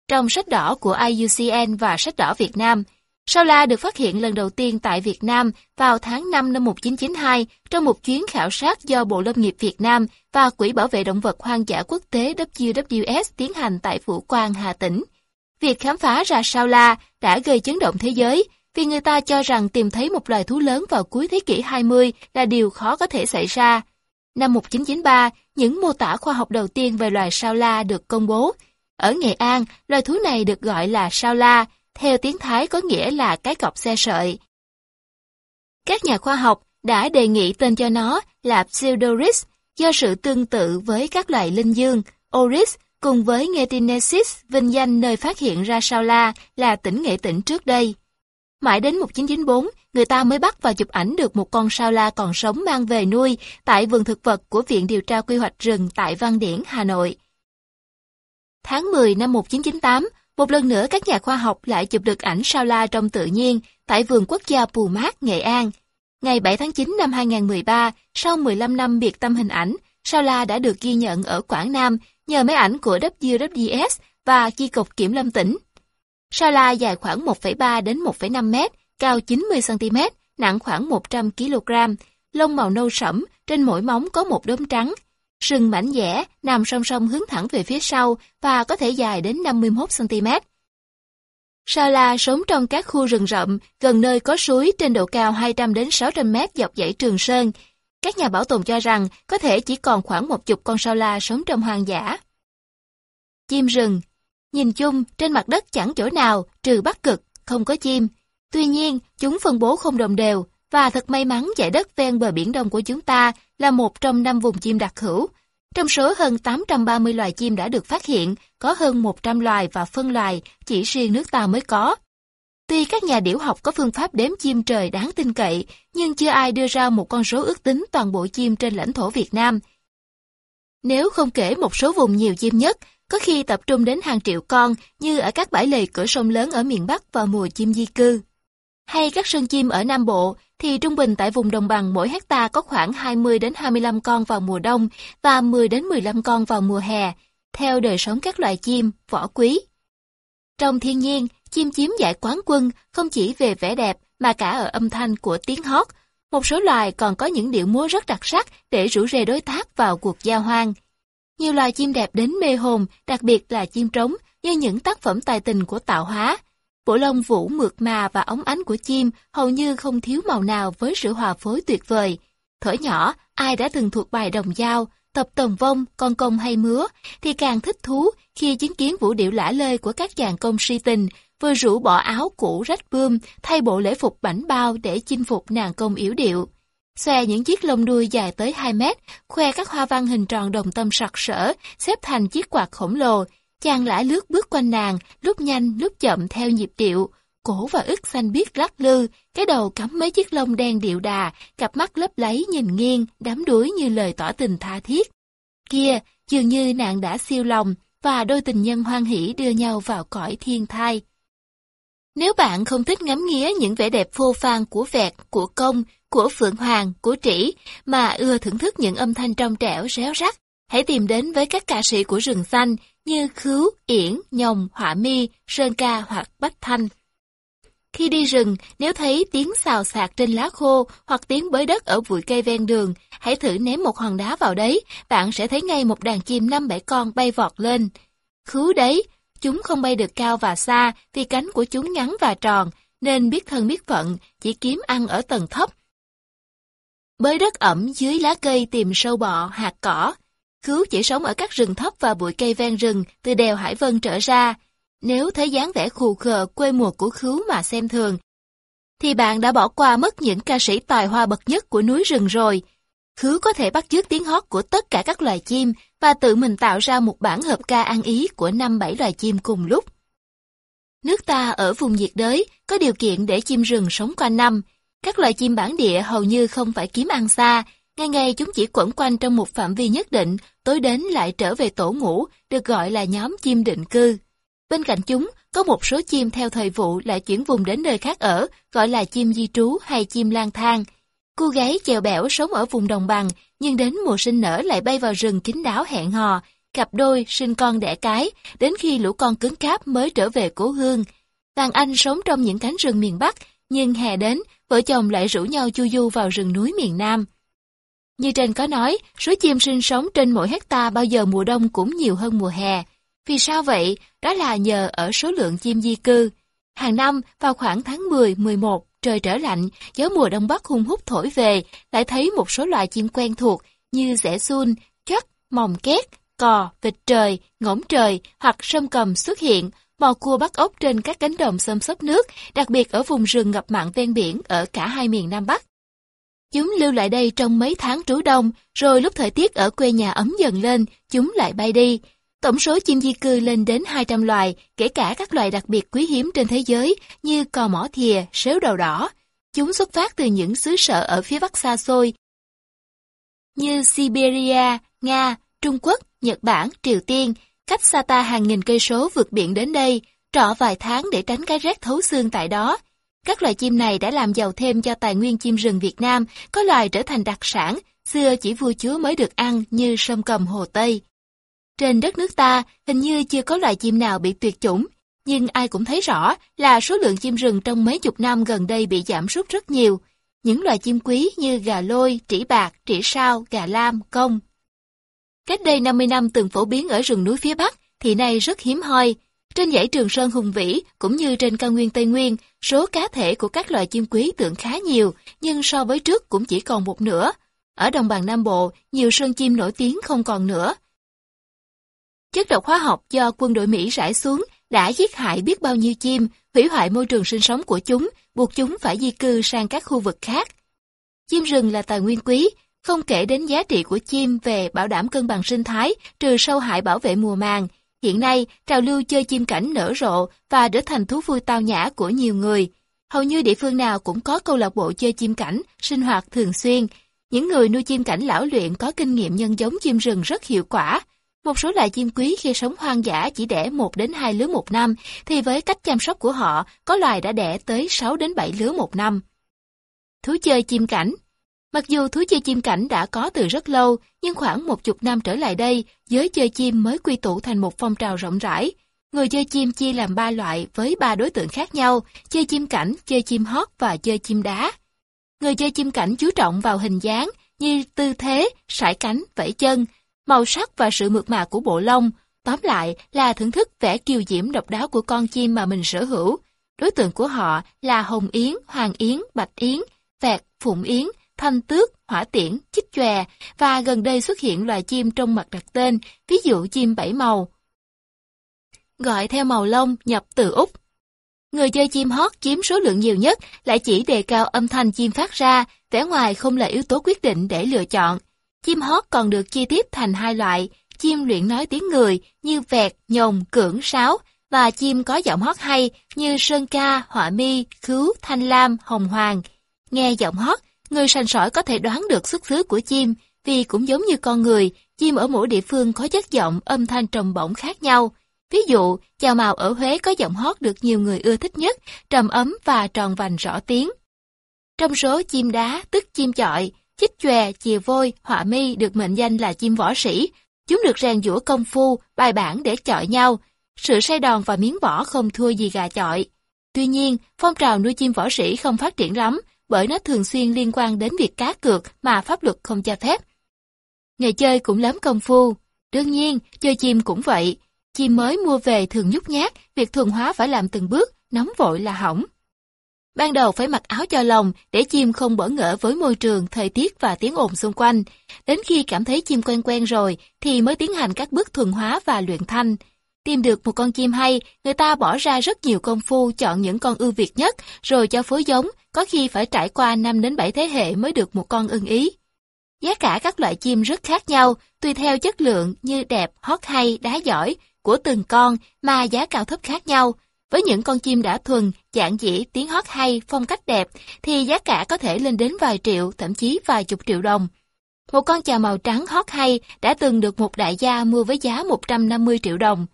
Trong sách đỏ của IUCN và sách đỏ Việt Nam, Sao la được phát hiện lần đầu tiên tại Việt Nam vào tháng 5 năm 1992 trong một chuyến khảo sát do Bộ Lâm nghiệp Việt Nam và Quỹ Bảo vệ Động vật Hoang dã Quốc tế WWF tiến hành tại Vũ Quang, Hà Tĩnh. Việc khám phá ra sao la đã gây chấn động thế giới vì người ta cho rằng tìm thấy một loài thú lớn vào cuối thế kỷ 20 là điều khó có thể xảy ra. Năm 1993, những mô tả khoa học đầu tiên về loài sao la được công bố. Ở Nghệ An, loài thú này được gọi là sao la, theo tiếng Thái có nghĩa là cái cọc xe sợi. Các nhà khoa học đã đề nghị tên cho nó là Pseudoris do sự tương tự với các loài linh dương, Oris cùng với Ngetinesis vinh danh nơi phát hiện ra sao la là tỉnh Nghệ Tĩnh trước đây. Mãi đến 1994, người ta mới bắt và chụp ảnh được một con sao la còn sống mang về nuôi tại vườn thực vật của Viện Điều tra Quy hoạch rừng tại Văn Điển, Hà Nội. Tháng 10 năm 1998, một lần nữa các nhà khoa học lại chụp được ảnh sao la trong tự nhiên tại vườn quốc gia Pù Mát, Nghệ An. Ngày 7 tháng 9 năm 2013, sau 15 năm biệt tâm hình ảnh, sao la đã được ghi nhận ở Quảng Nam nhờ máy ảnh của WWS và chi cục kiểm lâm tỉnh. Sao la dài khoảng 1,3 đến 1,5 mét, cao 90 cm, nặng khoảng 100 kg, lông màu nâu sẫm, trên mỗi móng có một đốm trắng, Sừng mảnh dẻ nằm song song hướng thẳng về phía sau và có thể dài đến 51cm. Sao la sống trong các khu rừng rậm, gần nơi có suối trên độ cao 200 đến 600 mét dọc dãy Trường Sơn. Các nhà bảo tồn cho rằng có thể chỉ còn khoảng một chục con sao la sống trong hoang dã. Chim rừng Nhìn chung, trên mặt đất chẳng chỗ nào, trừ Bắc Cực, không có chim. Tuy nhiên, chúng phân bố không đồng đều, và thật may mắn giải đất ven bờ biển Đông của chúng ta là một trong năm vùng chim đặc hữu. Trong số hơn 830 loài chim đã được phát hiện, có hơn 100 loài và phân loài chỉ riêng nước ta mới có. Tuy các nhà điểu học có phương pháp đếm chim trời đáng tin cậy, nhưng chưa ai đưa ra một con số ước tính toàn bộ chim trên lãnh thổ Việt Nam. Nếu không kể một số vùng nhiều chim nhất, có khi tập trung đến hàng triệu con như ở các bãi lầy cửa sông lớn ở miền Bắc vào mùa chim di cư. Hay các sơn chim ở Nam Bộ, thì trung bình tại vùng đồng bằng mỗi hecta có khoảng 20 đến 25 con vào mùa đông và 10 đến 15 con vào mùa hè, theo đời sống các loài chim, võ quý. Trong thiên nhiên, chim chiếm giải quán quân không chỉ về vẻ đẹp mà cả ở âm thanh của tiếng hót. Một số loài còn có những điệu múa rất đặc sắc để rủ rê đối tác vào cuộc giao hoang. Nhiều loài chim đẹp đến mê hồn, đặc biệt là chim trống, như những tác phẩm tài tình của tạo hóa, Bộ lông vũ mượt mà và ống ánh của chim hầu như không thiếu màu nào với sự hòa phối tuyệt vời. Thở nhỏ, ai đã từng thuộc bài đồng dao, tập tồng vong, con công hay mứa, thì càng thích thú khi chứng kiến vũ điệu lả lơi của các chàng công si tình, vừa rủ bỏ áo cũ rách bươm, thay bộ lễ phục bảnh bao để chinh phục nàng công yếu điệu. Xòe những chiếc lông đuôi dài tới 2 mét, khoe các hoa văn hình tròn đồng tâm sặc sỡ, xếp thành chiếc quạt khổng lồ, Chàng lã lướt bước quanh nàng, lúc nhanh lúc chậm theo nhịp điệu. Cổ và ức xanh biết lắc lư, cái đầu cắm mấy chiếc lông đen điệu đà, cặp mắt lấp lấy nhìn nghiêng, đám đuối như lời tỏ tình tha thiết. Kia, dường như nàng đã siêu lòng và đôi tình nhân hoan hỷ đưa nhau vào cõi thiên thai. Nếu bạn không thích ngắm nghía những vẻ đẹp phô phan của vẹt, của công, của phượng hoàng, của trĩ, mà ưa thưởng thức những âm thanh trong trẻo réo rắt, hãy tìm đến với các ca sĩ của rừng xanh như Khứu, Yển, Nhồng, Họa Mi, Sơn Ca hoặc Bách Thanh. Khi đi rừng, nếu thấy tiếng xào xạc trên lá khô hoặc tiếng bới đất ở bụi cây ven đường, hãy thử ném một hòn đá vào đấy, bạn sẽ thấy ngay một đàn chim năm bảy con bay vọt lên. Khứu đấy, chúng không bay được cao và xa vì cánh của chúng ngắn và tròn, nên biết thân biết phận, chỉ kiếm ăn ở tầng thấp. Bới đất ẩm dưới lá cây tìm sâu bọ, hạt cỏ. Cứu chỉ sống ở các rừng thấp và bụi cây ven rừng từ đèo Hải Vân trở ra, nếu thấy dáng vẻ khù khờ quê mùa của khứu mà xem thường, thì bạn đã bỏ qua mất những ca sĩ tài hoa bậc nhất của núi rừng rồi. Khứu có thể bắt chước tiếng hót của tất cả các loài chim và tự mình tạo ra một bản hợp ca ăn ý của năm bảy loài chim cùng lúc. Nước ta ở vùng nhiệt đới có điều kiện để chim rừng sống quanh năm. Các loài chim bản địa hầu như không phải kiếm ăn xa, ngày ngày chúng chỉ quẩn quanh trong một phạm vi nhất định, tối đến lại trở về tổ ngủ, được gọi là nhóm chim định cư. Bên cạnh chúng, có một số chim theo thời vụ lại chuyển vùng đến nơi khác ở, gọi là chim di trú hay chim lang thang. Cô gái chèo bẻo sống ở vùng đồng bằng, nhưng đến mùa sinh nở lại bay vào rừng kín đáo hẹn hò, cặp đôi, sinh con đẻ cái, đến khi lũ con cứng cáp mới trở về cố hương. Đàn anh sống trong những cánh rừng miền Bắc, nhưng hè đến, vợ chồng lại rủ nhau chu du vào rừng núi miền Nam. Như trên có nói, số chim sinh sống trên mỗi hecta bao giờ mùa đông cũng nhiều hơn mùa hè. Vì sao vậy? Đó là nhờ ở số lượng chim di cư. Hàng năm, vào khoảng tháng 10, 11, trời trở lạnh, gió mùa đông bắc hung hút thổi về, lại thấy một số loài chim quen thuộc như rẽ sun, chắc, mòng két, cò, vịt trời, ngỗng trời hoặc sâm cầm xuất hiện, mò cua bắt ốc trên các cánh đồng xâm xấp nước, đặc biệt ở vùng rừng ngập mặn ven biển ở cả hai miền Nam Bắc. Chúng lưu lại đây trong mấy tháng trú đông, rồi lúc thời tiết ở quê nhà ấm dần lên, chúng lại bay đi. Tổng số chim di cư lên đến 200 loài, kể cả các loài đặc biệt quý hiếm trên thế giới như cò mỏ thìa, sếu đầu đỏ. Chúng xuất phát từ những xứ sở ở phía bắc xa xôi như Siberia, Nga, Trung Quốc, Nhật Bản, Triều Tiên, cách xa ta hàng nghìn cây số vượt biển đến đây, trọ vài tháng để tránh cái rét thấu xương tại đó. Các loài chim này đã làm giàu thêm cho tài nguyên chim rừng Việt Nam, có loài trở thành đặc sản, xưa chỉ vua chúa mới được ăn như sâm cầm Hồ Tây. Trên đất nước ta, hình như chưa có loài chim nào bị tuyệt chủng, nhưng ai cũng thấy rõ là số lượng chim rừng trong mấy chục năm gần đây bị giảm sút rất nhiều. Những loài chim quý như gà lôi, trĩ bạc, trĩ sao, gà lam, công. Cách đây 50 năm từng phổ biến ở rừng núi phía Bắc, thì nay rất hiếm hoi. Trên dãy Trường Sơn Hùng Vĩ, cũng như trên cao nguyên Tây Nguyên, số cá thể của các loài chim quý tượng khá nhiều, nhưng so với trước cũng chỉ còn một nửa. Ở đồng bằng Nam Bộ, nhiều sơn chim nổi tiếng không còn nữa, Chất độc hóa học do quân đội Mỹ rải xuống đã giết hại biết bao nhiêu chim, hủy hoại môi trường sinh sống của chúng, buộc chúng phải di cư sang các khu vực khác. Chim rừng là tài nguyên quý, không kể đến giá trị của chim về bảo đảm cân bằng sinh thái, trừ sâu hại bảo vệ mùa màng. Hiện nay, trào lưu chơi chim cảnh nở rộ và trở thành thú vui tao nhã của nhiều người. Hầu như địa phương nào cũng có câu lạc bộ chơi chim cảnh, sinh hoạt thường xuyên. Những người nuôi chim cảnh lão luyện có kinh nghiệm nhân giống chim rừng rất hiệu quả. Một số loài chim quý khi sống hoang dã chỉ đẻ 1 đến 2 lứa một năm, thì với cách chăm sóc của họ, có loài đã đẻ tới 6 đến 7 lứa một năm. Thú chơi chim cảnh Mặc dù thú chơi chim cảnh đã có từ rất lâu, nhưng khoảng một chục năm trở lại đây, giới chơi chim mới quy tụ thành một phong trào rộng rãi. Người chơi chim chia làm ba loại với ba đối tượng khác nhau, chơi chim cảnh, chơi chim hót và chơi chim đá. Người chơi chim cảnh chú trọng vào hình dáng như tư thế, sải cánh, vẫy chân, màu sắc và sự mượt mà của bộ lông, tóm lại là thưởng thức vẻ kiều diễm độc đáo của con chim mà mình sở hữu. Đối tượng của họ là hồng yến, hoàng yến, bạch yến, vẹt, phụng yến, thanh tước, hỏa tiễn, chích chòe và gần đây xuất hiện loài chim trong mặt đặt tên, ví dụ chim bảy màu. Gọi theo màu lông nhập từ Úc. Người chơi chim hót chiếm số lượng nhiều nhất lại chỉ đề cao âm thanh chim phát ra, vẻ ngoài không là yếu tố quyết định để lựa chọn. Chim hót còn được chia tiếp thành hai loại, chim luyện nói tiếng người như vẹt, nhồng, cưỡng, sáo và chim có giọng hót hay như sơn ca, họa mi, khứu, thanh lam, hồng hoàng. Nghe giọng hót, người sành sỏi có thể đoán được xuất xứ của chim vì cũng giống như con người, chim ở mỗi địa phương có chất giọng, âm thanh trầm bổng khác nhau. Ví dụ, chào màu ở Huế có giọng hót được nhiều người ưa thích nhất, trầm ấm và tròn vành rõ tiếng. Trong số chim đá, tức chim chọi, chích chòe, chìa vôi, họa mi được mệnh danh là chim võ sĩ. Chúng được rèn giũa công phu, bài bản để chọi nhau. Sự say đòn và miếng vỏ không thua gì gà chọi. Tuy nhiên, phong trào nuôi chim võ sĩ không phát triển lắm, bởi nó thường xuyên liên quan đến việc cá cược mà pháp luật không cho phép. Nghề chơi cũng lắm công phu. Đương nhiên, chơi chim cũng vậy. Chim mới mua về thường nhút nhát, việc thuần hóa phải làm từng bước, nóng vội là hỏng. Ban đầu phải mặc áo cho lòng để chim không bỡ ngỡ với môi trường, thời tiết và tiếng ồn xung quanh. Đến khi cảm thấy chim quen quen rồi thì mới tiến hành các bước thuần hóa và luyện thanh. Tìm được một con chim hay, người ta bỏ ra rất nhiều công phu chọn những con ưu việt nhất rồi cho phối giống, có khi phải trải qua 5 đến 7 thế hệ mới được một con ưng ý. Giá cả các loại chim rất khác nhau, tùy theo chất lượng như đẹp, hót hay, đá giỏi của từng con mà giá cao thấp khác nhau. Với những con chim đã thuần, dạng dĩ, tiếng hót hay, phong cách đẹp thì giá cả có thể lên đến vài triệu, thậm chí vài chục triệu đồng. Một con chào màu trắng hót hay đã từng được một đại gia mua với giá 150 triệu đồng.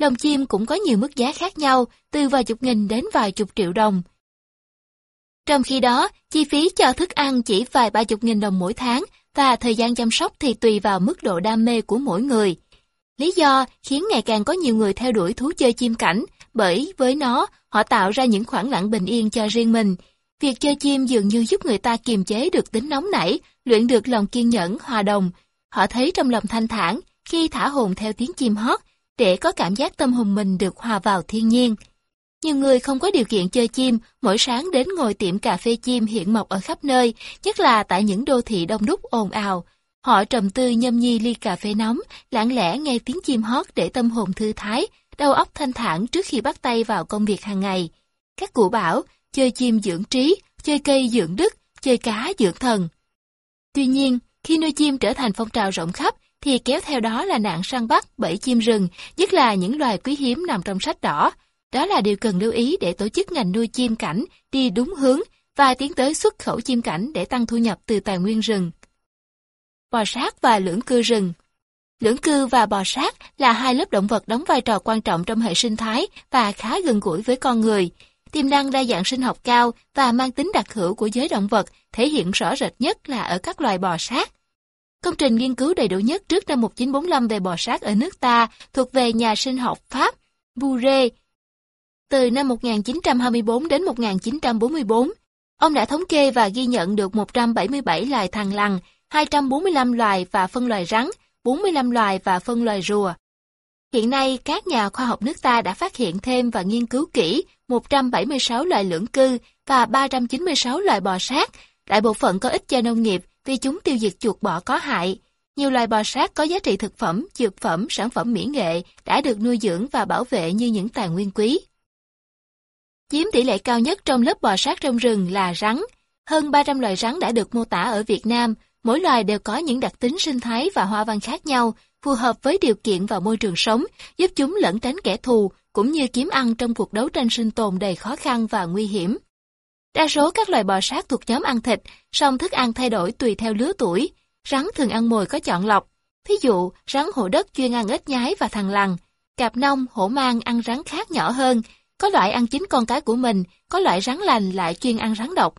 Lồng chim cũng có nhiều mức giá khác nhau, từ vài chục nghìn đến vài chục triệu đồng. Trong khi đó, chi phí cho thức ăn chỉ vài ba chục nghìn đồng mỗi tháng và thời gian chăm sóc thì tùy vào mức độ đam mê của mỗi người. Lý do khiến ngày càng có nhiều người theo đuổi thú chơi chim cảnh, bởi với nó, họ tạo ra những khoảng lặng bình yên cho riêng mình. Việc chơi chim dường như giúp người ta kiềm chế được tính nóng nảy, luyện được lòng kiên nhẫn, hòa đồng. Họ thấy trong lòng thanh thản khi thả hồn theo tiếng chim hót, để có cảm giác tâm hồn mình được hòa vào thiên nhiên. Nhiều người không có điều kiện chơi chim, mỗi sáng đến ngồi tiệm cà phê chim hiện mọc ở khắp nơi, nhất là tại những đô thị đông đúc ồn ào. Họ trầm tư nhâm nhi ly cà phê nóng, lặng lẽ nghe tiếng chim hót để tâm hồn thư thái, đầu óc thanh thản trước khi bắt tay vào công việc hàng ngày. Các cụ bảo, chơi chim dưỡng trí, chơi cây dưỡng đức, chơi cá dưỡng thần. Tuy nhiên, khi nuôi chim trở thành phong trào rộng khắp, thì kéo theo đó là nạn săn bắt bẫy chim rừng, nhất là những loài quý hiếm nằm trong sách đỏ. Đó là điều cần lưu ý để tổ chức ngành nuôi chim cảnh đi đúng hướng và tiến tới xuất khẩu chim cảnh để tăng thu nhập từ tài nguyên rừng. Bò sát và lưỡng cư rừng Lưỡng cư và bò sát là hai lớp động vật đóng vai trò quan trọng trong hệ sinh thái và khá gần gũi với con người. Tiềm năng đa dạng sinh học cao và mang tính đặc hữu của giới động vật thể hiện rõ rệt nhất là ở các loài bò sát. Công trình nghiên cứu đầy đủ nhất trước năm 1945 về bò sát ở nước ta thuộc về nhà sinh học Pháp Bure. Từ năm 1924 đến 1944, ông đã thống kê và ghi nhận được 177 loài thằn lằn, 245 loài và phân loài rắn, 45 loài và phân loài rùa. Hiện nay, các nhà khoa học nước ta đã phát hiện thêm và nghiên cứu kỹ 176 loài lưỡng cư và 396 loài bò sát, đại bộ phận có ích cho nông nghiệp vì chúng tiêu diệt chuột bọ có hại. Nhiều loài bò sát có giá trị thực phẩm, dược phẩm, sản phẩm mỹ nghệ đã được nuôi dưỡng và bảo vệ như những tài nguyên quý. Chiếm tỷ lệ cao nhất trong lớp bò sát trong rừng là rắn. Hơn 300 loài rắn đã được mô tả ở Việt Nam, mỗi loài đều có những đặc tính sinh thái và hoa văn khác nhau, phù hợp với điều kiện và môi trường sống, giúp chúng lẫn tránh kẻ thù, cũng như kiếm ăn trong cuộc đấu tranh sinh tồn đầy khó khăn và nguy hiểm. Đa số các loài bò sát thuộc nhóm ăn thịt, song thức ăn thay đổi tùy theo lứa tuổi. Rắn thường ăn mồi có chọn lọc. Ví dụ, rắn hổ đất chuyên ăn ếch nhái và thằn lằn. Cạp nông, hổ mang ăn rắn khác nhỏ hơn. Có loại ăn chính con cái của mình, có loại rắn lành lại chuyên ăn rắn độc.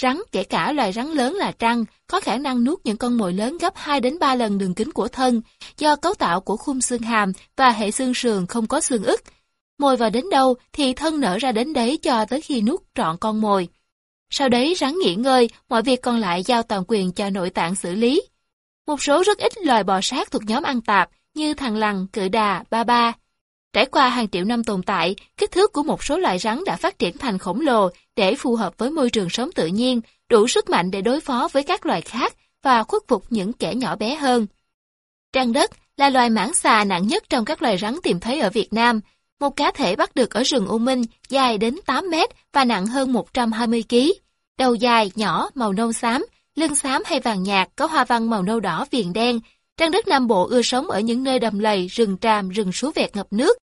Rắn, kể cả loài rắn lớn là trăng, có khả năng nuốt những con mồi lớn gấp 2 đến 3 lần đường kính của thân, do cấu tạo của khung xương hàm và hệ xương sườn không có xương ức, Mồi vào đến đâu thì thân nở ra đến đấy cho tới khi nuốt trọn con mồi. Sau đấy rắn nghỉ ngơi, mọi việc còn lại giao toàn quyền cho nội tạng xử lý. Một số rất ít loài bò sát thuộc nhóm ăn tạp như thằn lằn, cự đà, ba ba. Trải qua hàng triệu năm tồn tại, kích thước của một số loài rắn đã phát triển thành khổng lồ để phù hợp với môi trường sống tự nhiên, đủ sức mạnh để đối phó với các loài khác và khuất phục những kẻ nhỏ bé hơn. Trăng đất là loài mãng xà nặng nhất trong các loài rắn tìm thấy ở Việt Nam, một cá thể bắt được ở rừng U Minh dài đến 8 mét và nặng hơn 120 kg. Đầu dài, nhỏ, màu nâu xám, lưng xám hay vàng nhạt có hoa văn màu nâu đỏ viền đen. trang đất Nam Bộ ưa sống ở những nơi đầm lầy, rừng tràm, rừng sú vẹt ngập nước.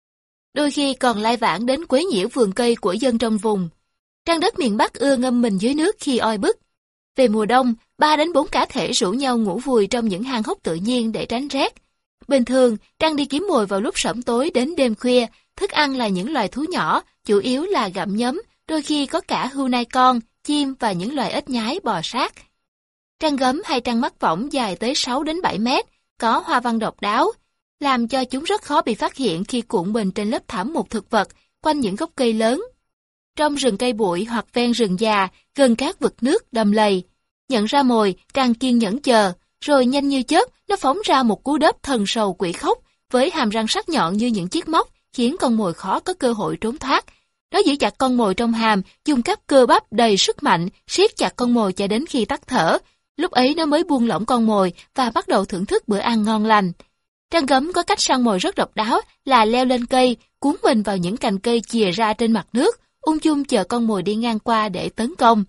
Đôi khi còn lai vãng đến quấy nhiễu vườn cây của dân trong vùng. trang đất miền Bắc ưa ngâm mình dưới nước khi oi bức. Về mùa đông, 3 đến 4 cá thể rủ nhau ngủ vùi trong những hang hốc tự nhiên để tránh rét. Bình thường, trang đi kiếm mồi vào lúc sẩm tối đến đêm khuya, thức ăn là những loài thú nhỏ, chủ yếu là gặm nhấm, đôi khi có cả hươu nai con, chim và những loài ếch nhái bò sát. Trăng gấm hay trăng mắt võng dài tới 6 đến 7 mét, có hoa văn độc đáo, làm cho chúng rất khó bị phát hiện khi cuộn mình trên lớp thảm một thực vật quanh những gốc cây lớn. Trong rừng cây bụi hoặc ven rừng già, gần các vực nước đầm lầy, nhận ra mồi, Trăng kiên nhẫn chờ, rồi nhanh như chớp, nó phóng ra một cú đớp thần sầu quỷ khốc với hàm răng sắc nhọn như những chiếc móc, khiến con mồi khó có cơ hội trốn thoát. Nó giữ chặt con mồi trong hàm, dùng các cơ bắp đầy sức mạnh, siết chặt con mồi cho đến khi tắt thở. Lúc ấy nó mới buông lỏng con mồi và bắt đầu thưởng thức bữa ăn ngon lành. Trăng gấm có cách săn mồi rất độc đáo là leo lên cây, cuốn mình vào những cành cây chìa ra trên mặt nước, ung dung chờ con mồi đi ngang qua để tấn công.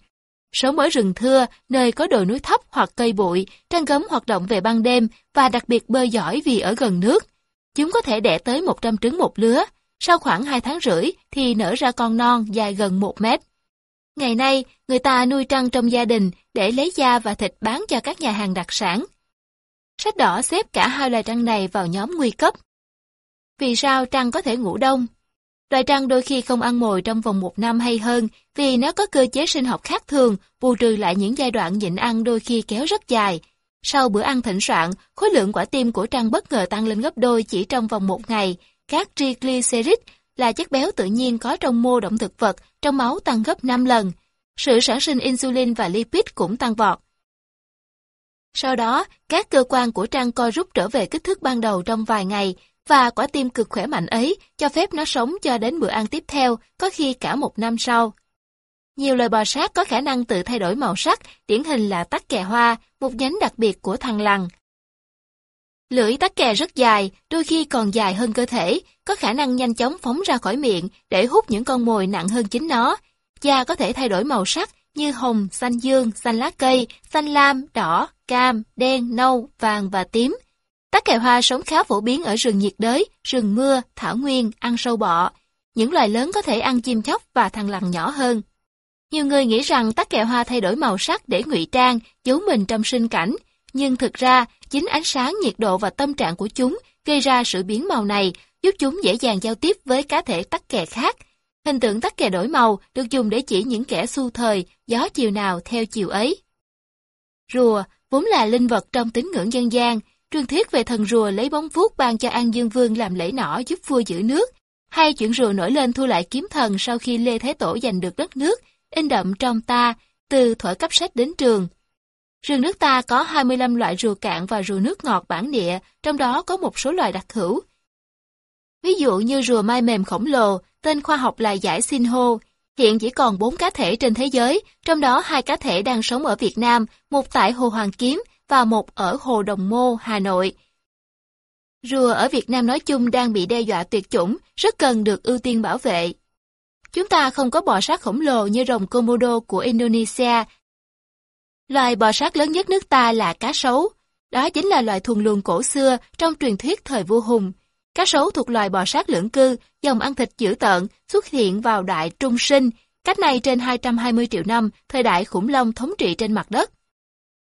Sống ở rừng thưa, nơi có đồi núi thấp hoặc cây bụi, trăng gấm hoạt động về ban đêm và đặc biệt bơi giỏi vì ở gần nước. Chúng có thể đẻ tới 100 trứng một lứa, sau khoảng 2 tháng rưỡi thì nở ra con non dài gần 1 mét. Ngày nay, người ta nuôi trăng trong gia đình để lấy da và thịt bán cho các nhà hàng đặc sản. Sách đỏ xếp cả hai loài trăng này vào nhóm nguy cấp. Vì sao trăng có thể ngủ đông? Loài trăng đôi khi không ăn mồi trong vòng một năm hay hơn vì nó có cơ chế sinh học khác thường, bù trừ lại những giai đoạn nhịn ăn đôi khi kéo rất dài. Sau bữa ăn thịnh soạn, khối lượng quả tim của Trang bất ngờ tăng lên gấp đôi chỉ trong vòng một ngày. Các triglycerid là chất béo tự nhiên có trong mô động thực vật, trong máu tăng gấp 5 lần. Sự sản sinh insulin và lipid cũng tăng vọt. Sau đó, các cơ quan của Trang co rút trở về kích thước ban đầu trong vài ngày, và quả tim cực khỏe mạnh ấy cho phép nó sống cho đến bữa ăn tiếp theo, có khi cả một năm sau. Nhiều loài bò sát có khả năng tự thay đổi màu sắc, điển hình là tắc kè hoa, một nhánh đặc biệt của thằng lằn. Lưỡi tắc kè rất dài, đôi khi còn dài hơn cơ thể, có khả năng nhanh chóng phóng ra khỏi miệng để hút những con mồi nặng hơn chính nó. Da có thể thay đổi màu sắc như hồng, xanh dương, xanh lá cây, xanh lam, đỏ, cam, đen, nâu, vàng và tím. Tắc kè hoa sống khá phổ biến ở rừng nhiệt đới, rừng mưa, thảo nguyên, ăn sâu bọ. Những loài lớn có thể ăn chim chóc và thằn lằn nhỏ hơn. Nhiều người nghĩ rằng tắc kè hoa thay đổi màu sắc để ngụy trang, giấu mình trong sinh cảnh, nhưng thực ra chính ánh sáng, nhiệt độ và tâm trạng của chúng gây ra sự biến màu này, giúp chúng dễ dàng giao tiếp với cá thể tắc kè khác. Hình tượng tắc kè đổi màu được dùng để chỉ những kẻ xu thời, gió chiều nào theo chiều ấy. Rùa vốn là linh vật trong tín ngưỡng dân gian, truyền thuyết về thần rùa lấy bóng vuốt ban cho An Dương Vương làm lễ nỏ giúp vua giữ nước, hay chuyện rùa nổi lên thu lại kiếm thần sau khi Lê Thế Tổ giành được đất nước, in đậm trong ta, từ thuở cấp sách đến trường. Rừng nước ta có 25 loại rùa cạn và rùa nước ngọt bản địa, trong đó có một số loài đặc hữu. Ví dụ như rùa mai mềm khổng lồ, tên khoa học là giải sinh hô. Hiện chỉ còn 4 cá thể trên thế giới, trong đó hai cá thể đang sống ở Việt Nam, một tại Hồ Hoàng Kiếm và một ở Hồ Đồng Mô, Hà Nội. Rùa ở Việt Nam nói chung đang bị đe dọa tuyệt chủng, rất cần được ưu tiên bảo vệ. Chúng ta không có bò sát khổng lồ như rồng Komodo của Indonesia. Loài bò sát lớn nhất nước ta là cá sấu. Đó chính là loài thuần luồng cổ xưa trong truyền thuyết thời vua Hùng. Cá sấu thuộc loài bò sát lưỡng cư, dòng ăn thịt dữ tợn, xuất hiện vào đại trung sinh, cách này trên 220 triệu năm, thời đại khủng long thống trị trên mặt đất.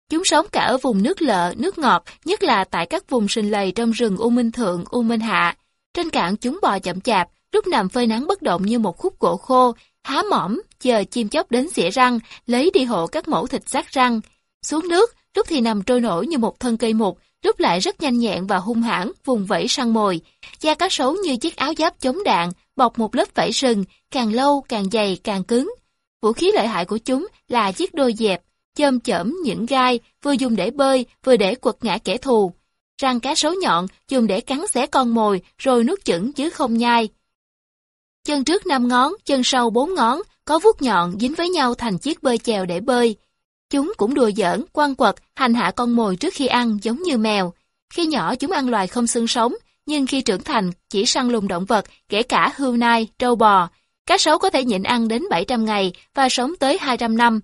Chúng sống cả ở vùng nước lợ, nước ngọt, nhất là tại các vùng sinh lầy trong rừng U Minh Thượng, U Minh Hạ. Trên cạn chúng bò chậm chạp, lúc nằm phơi nắng bất động như một khúc gỗ khô, há mỏm, chờ chim chóc đến xỉa răng, lấy đi hộ các mẫu thịt xác răng. Xuống nước, lúc thì nằm trôi nổi như một thân cây mục, lúc lại rất nhanh nhẹn và hung hãn, vùng vẫy săn mồi. Da cá sấu như chiếc áo giáp chống đạn, bọc một lớp vảy sừng, càng lâu càng dày càng cứng. Vũ khí lợi hại của chúng là chiếc đôi dẹp, chôm chởm những gai, vừa dùng để bơi, vừa để quật ngã kẻ thù. Răng cá sấu nhọn dùng để cắn xé con mồi, rồi nuốt chửng chứ không nhai. Chân trước 5 ngón, chân sau 4 ngón, có vuốt nhọn dính với nhau thành chiếc bơi chèo để bơi. Chúng cũng đùa giỡn, quăng quật, hành hạ con mồi trước khi ăn giống như mèo. Khi nhỏ chúng ăn loài không xương sống, nhưng khi trưởng thành chỉ săn lùng động vật, kể cả hươu nai, trâu bò. Cá sấu có thể nhịn ăn đến 700 ngày và sống tới 200 năm.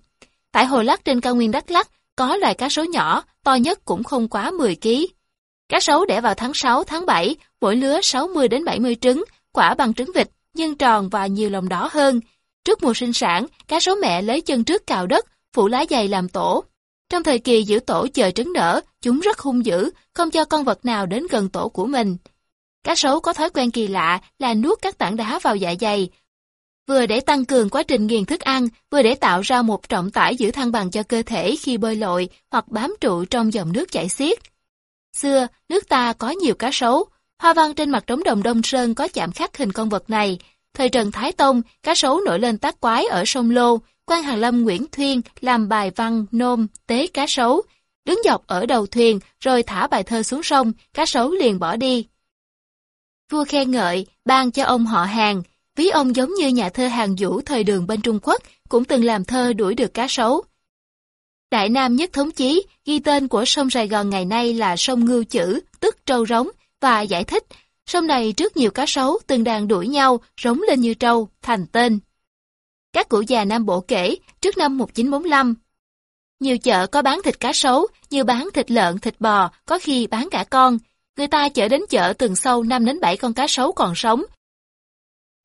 Tại Hồ Lắc trên cao nguyên Đắk Lắk có loài cá sấu nhỏ, to nhất cũng không quá 10 kg. Cá sấu đẻ vào tháng 6, tháng 7, mỗi lứa 60 đến 70 trứng, quả bằng trứng vịt, nhưng tròn và nhiều lòng đỏ hơn. Trước mùa sinh sản, cá sấu mẹ lấy chân trước cào đất, phủ lá dày làm tổ. Trong thời kỳ giữ tổ chờ trứng nở, chúng rất hung dữ, không cho con vật nào đến gần tổ của mình. Cá sấu có thói quen kỳ lạ là nuốt các tảng đá vào dạ dày, vừa để tăng cường quá trình nghiền thức ăn, vừa để tạo ra một trọng tải giữ thăng bằng cho cơ thể khi bơi lội hoặc bám trụ trong dòng nước chảy xiết. Xưa, nước ta có nhiều cá sấu, hoa văn trên mặt trống đồng Đông Sơn có chạm khắc hình con vật này. Thời Trần Thái Tông, cá sấu nổi lên tác quái ở sông Lô, quan Hàng Lâm Nguyễn Thuyên làm bài văn nôm tế cá sấu, đứng dọc ở đầu thuyền rồi thả bài thơ xuống sông, cá sấu liền bỏ đi. Vua khen ngợi, ban cho ông họ hàng, ví ông giống như nhà thơ hàng vũ thời đường bên Trung Quốc, cũng từng làm thơ đuổi được cá sấu. Đại Nam Nhất Thống Chí ghi tên của sông Sài Gòn ngày nay là sông Ngưu Chữ, tức trâu rống, và giải thích, sông này trước nhiều cá sấu từng đàn đuổi nhau, rống lên như trâu, thành tên. Các cụ già Nam Bộ kể, trước năm 1945, nhiều chợ có bán thịt cá sấu, như bán thịt lợn, thịt bò, có khi bán cả con. Người ta chở đến chợ từng sâu 5 đến 7 con cá sấu còn sống.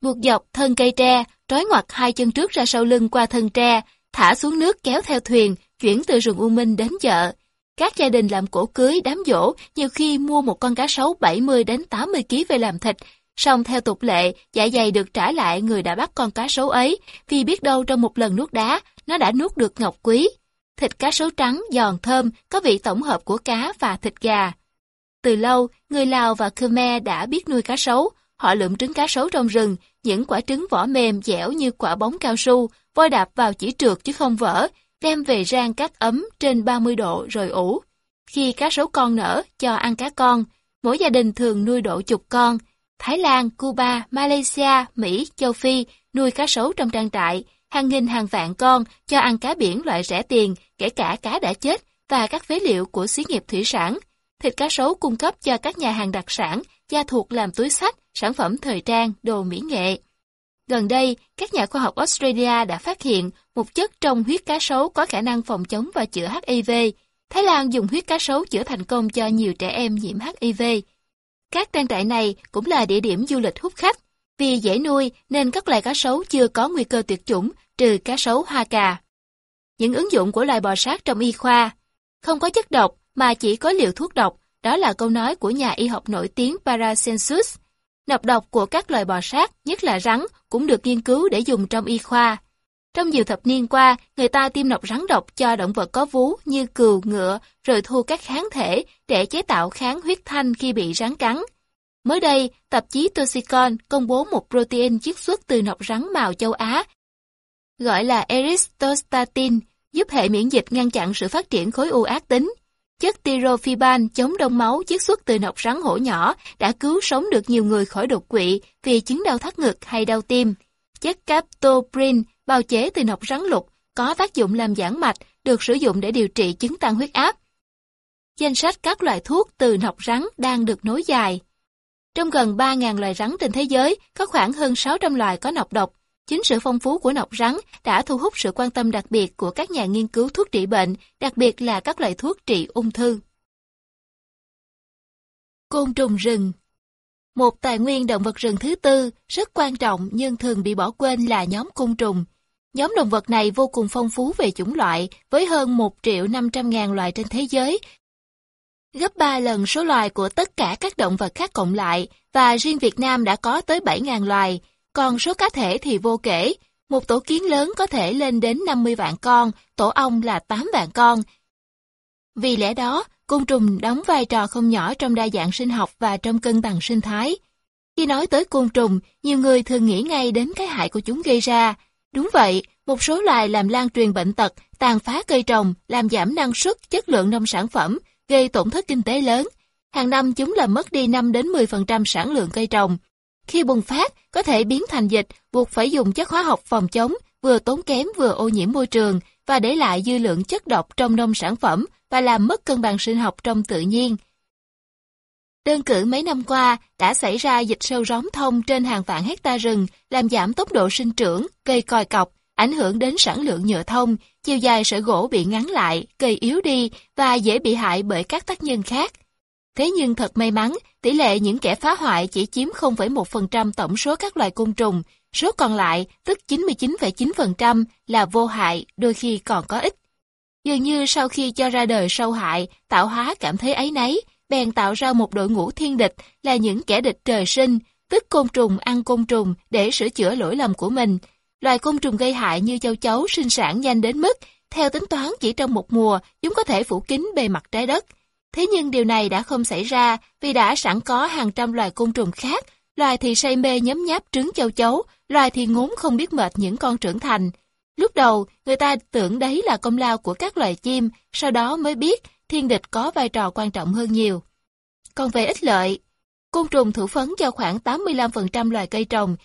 Buộc dọc thân cây tre, trói ngoặt hai chân trước ra sau lưng qua thân tre, thả xuống nước kéo theo thuyền, chuyển từ rừng U Minh đến chợ. Các gia đình làm cổ cưới, đám dỗ, nhiều khi mua một con cá sấu 70 đến 80 kg về làm thịt, Song theo tục lệ, dạ dày được trả lại người đã bắt con cá sấu ấy, vì biết đâu trong một lần nuốt đá, nó đã nuốt được ngọc quý. Thịt cá sấu trắng, giòn thơm, có vị tổng hợp của cá và thịt gà. Từ lâu, người Lào và Khmer đã biết nuôi cá sấu. Họ lượm trứng cá sấu trong rừng, những quả trứng vỏ mềm dẻo như quả bóng cao su, voi đạp vào chỉ trượt chứ không vỡ, đem về rang cách ấm trên 30 độ rồi ủ. Khi cá sấu con nở, cho ăn cá con. Mỗi gia đình thường nuôi độ chục con, Thái Lan, Cuba, Malaysia, Mỹ, châu Phi nuôi cá sấu trong trang trại, hàng nghìn hàng vạn con cho ăn cá biển loại rẻ tiền, kể cả cá đã chết và các phế liệu của xí nghiệp thủy sản. Thịt cá sấu cung cấp cho các nhà hàng đặc sản, gia thuộc làm túi sách, sản phẩm thời trang, đồ mỹ nghệ. Gần đây, các nhà khoa học Australia đã phát hiện một chất trong huyết cá sấu có khả năng phòng chống và chữa HIV. Thái Lan dùng huyết cá sấu chữa thành công cho nhiều trẻ em nhiễm HIV. Các trang trại này cũng là địa điểm du lịch hút khách. Vì dễ nuôi nên các loài cá sấu chưa có nguy cơ tuyệt chủng trừ cá sấu hoa cà. Những ứng dụng của loài bò sát trong y khoa không có chất độc mà chỉ có liều thuốc độc, đó là câu nói của nhà y học nổi tiếng Paracelsus. Nọc độc của các loài bò sát, nhất là rắn, cũng được nghiên cứu để dùng trong y khoa. Trong nhiều thập niên qua, người ta tiêm nọc rắn độc cho động vật có vú như cừu, ngựa, rồi thu các kháng thể để chế tạo kháng huyết thanh khi bị rắn cắn. Mới đây, tạp chí Toxicon công bố một protein chiết xuất từ nọc rắn màu châu Á, gọi là eristostatin, giúp hệ miễn dịch ngăn chặn sự phát triển khối u ác tính. Chất tirofiban chống đông máu chiết xuất từ nọc rắn hổ nhỏ đã cứu sống được nhiều người khỏi đột quỵ vì chứng đau thắt ngực hay đau tim. Chất captoprin bào chế từ nọc rắn lục, có tác dụng làm giãn mạch, được sử dụng để điều trị chứng tăng huyết áp. Danh sách các loại thuốc từ nọc rắn đang được nối dài. Trong gần 3.000 loài rắn trên thế giới, có khoảng hơn 600 loài có nọc độc. Chính sự phong phú của nọc rắn đã thu hút sự quan tâm đặc biệt của các nhà nghiên cứu thuốc trị bệnh, đặc biệt là các loại thuốc trị ung thư. Côn trùng rừng Một tài nguyên động vật rừng thứ tư, rất quan trọng nhưng thường bị bỏ quên là nhóm côn trùng. Nhóm động vật này vô cùng phong phú về chủng loại, với hơn 1 triệu 500 ngàn loài trên thế giới, gấp 3 lần số loài của tất cả các động vật khác cộng lại, và riêng Việt Nam đã có tới 7.000 loài, còn số cá thể thì vô kể. Một tổ kiến lớn có thể lên đến 50 vạn con, tổ ong là 8 vạn con. Vì lẽ đó, côn trùng đóng vai trò không nhỏ trong đa dạng sinh học và trong cân bằng sinh thái. Khi nói tới côn trùng, nhiều người thường nghĩ ngay đến cái hại của chúng gây ra, Đúng vậy, một số loài làm lan truyền bệnh tật, tàn phá cây trồng, làm giảm năng suất, chất lượng nông sản phẩm, gây tổn thất kinh tế lớn. Hàng năm chúng làm mất đi 5 đến 10% sản lượng cây trồng. Khi bùng phát, có thể biến thành dịch, buộc phải dùng chất hóa học phòng chống, vừa tốn kém vừa ô nhiễm môi trường và để lại dư lượng chất độc trong nông sản phẩm và làm mất cân bằng sinh học trong tự nhiên. Đơn cử mấy năm qua đã xảy ra dịch sâu róm thông trên hàng vạn hecta rừng, làm giảm tốc độ sinh trưởng, cây còi cọc, ảnh hưởng đến sản lượng nhựa thông, chiều dài sợi gỗ bị ngắn lại, cây yếu đi và dễ bị hại bởi các tác nhân khác. Thế nhưng thật may mắn, tỷ lệ những kẻ phá hoại chỉ chiếm 0,1% tổng số các loài côn trùng, số còn lại, tức 99,9% là vô hại, đôi khi còn có ích. Dường như sau khi cho ra đời sâu hại, tạo hóa cảm thấy ấy nấy, bèn tạo ra một đội ngũ thiên địch là những kẻ địch trời sinh, tức côn trùng ăn côn trùng để sửa chữa lỗi lầm của mình. Loài côn trùng gây hại như châu chấu sinh sản nhanh đến mức, theo tính toán chỉ trong một mùa, chúng có thể phủ kín bề mặt trái đất. Thế nhưng điều này đã không xảy ra vì đã sẵn có hàng trăm loài côn trùng khác, loài thì say mê nhấm nháp trứng châu chấu, loài thì ngốn không biết mệt những con trưởng thành. Lúc đầu, người ta tưởng đấy là công lao của các loài chim, sau đó mới biết thiên địch có vai trò quan trọng hơn nhiều. Còn về ích lợi, côn trùng thủ phấn cho khoảng 85% loài cây trồng,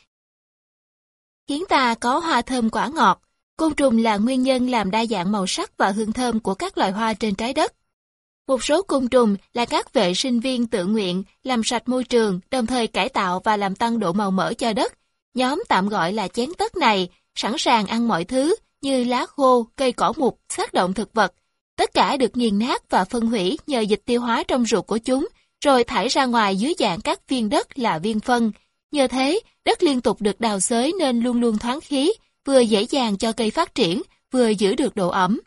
khiến ta có hoa thơm quả ngọt. Côn trùng là nguyên nhân làm đa dạng màu sắc và hương thơm của các loài hoa trên trái đất. Một số côn trùng là các vệ sinh viên tự nguyện làm sạch môi trường, đồng thời cải tạo và làm tăng độ màu mỡ cho đất. Nhóm tạm gọi là chén tất này sẵn sàng ăn mọi thứ như lá khô, cây cỏ mục, xác động thực vật. Tất cả được nghiền nát và phân hủy nhờ dịch tiêu hóa trong ruột của chúng, rồi thải ra ngoài dưới dạng các viên đất là viên phân. Nhờ thế, đất liên tục được đào xới nên luôn luôn thoáng khí, vừa dễ dàng cho cây phát triển, vừa giữ được độ ẩm.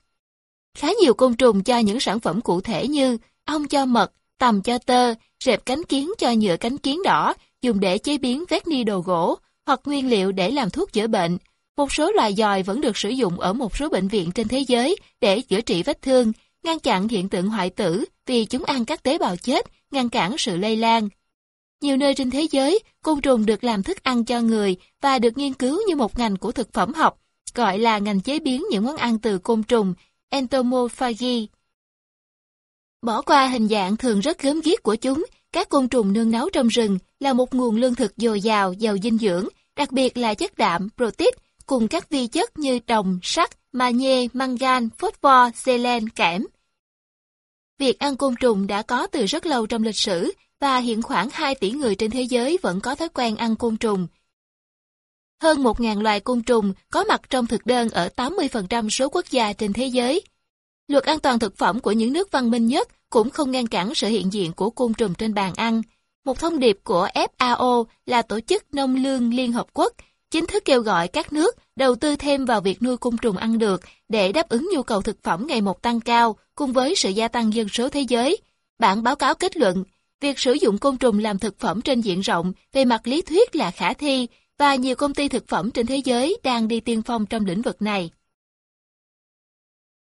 Khá nhiều côn trùng cho những sản phẩm cụ thể như ong cho mật, tầm cho tơ, rệp cánh kiến cho nhựa cánh kiến đỏ, dùng để chế biến vét ni đồ gỗ, hoặc nguyên liệu để làm thuốc chữa bệnh. Một số loài dòi vẫn được sử dụng ở một số bệnh viện trên thế giới để chữa trị vết thương, ngăn chặn hiện tượng hoại tử vì chúng ăn các tế bào chết, ngăn cản sự lây lan. Nhiều nơi trên thế giới, côn trùng được làm thức ăn cho người và được nghiên cứu như một ngành của thực phẩm học, gọi là ngành chế biến những món ăn từ côn trùng, entomophagy. Bỏ qua hình dạng thường rất gớm ghiếc của chúng, các côn trùng nương náu trong rừng là một nguồn lương thực dồi dào, giàu dinh dưỡng, đặc biệt là chất đạm, protein, cùng các vi chất như đồng, sắt, magie, mangan, phosphor, selen, kẽm. Việc ăn côn trùng đã có từ rất lâu trong lịch sử và hiện khoảng 2 tỷ người trên thế giới vẫn có thói quen ăn côn trùng. Hơn 1.000 loài côn trùng có mặt trong thực đơn ở 80% số quốc gia trên thế giới. Luật an toàn thực phẩm của những nước văn minh nhất cũng không ngăn cản sự hiện diện của côn trùng trên bàn ăn. Một thông điệp của FAO là Tổ chức Nông lương Liên Hợp Quốc chính thức kêu gọi các nước đầu tư thêm vào việc nuôi côn trùng ăn được để đáp ứng nhu cầu thực phẩm ngày một tăng cao cùng với sự gia tăng dân số thế giới. Bản báo cáo kết luận, việc sử dụng côn trùng làm thực phẩm trên diện rộng về mặt lý thuyết là khả thi và nhiều công ty thực phẩm trên thế giới đang đi tiên phong trong lĩnh vực này.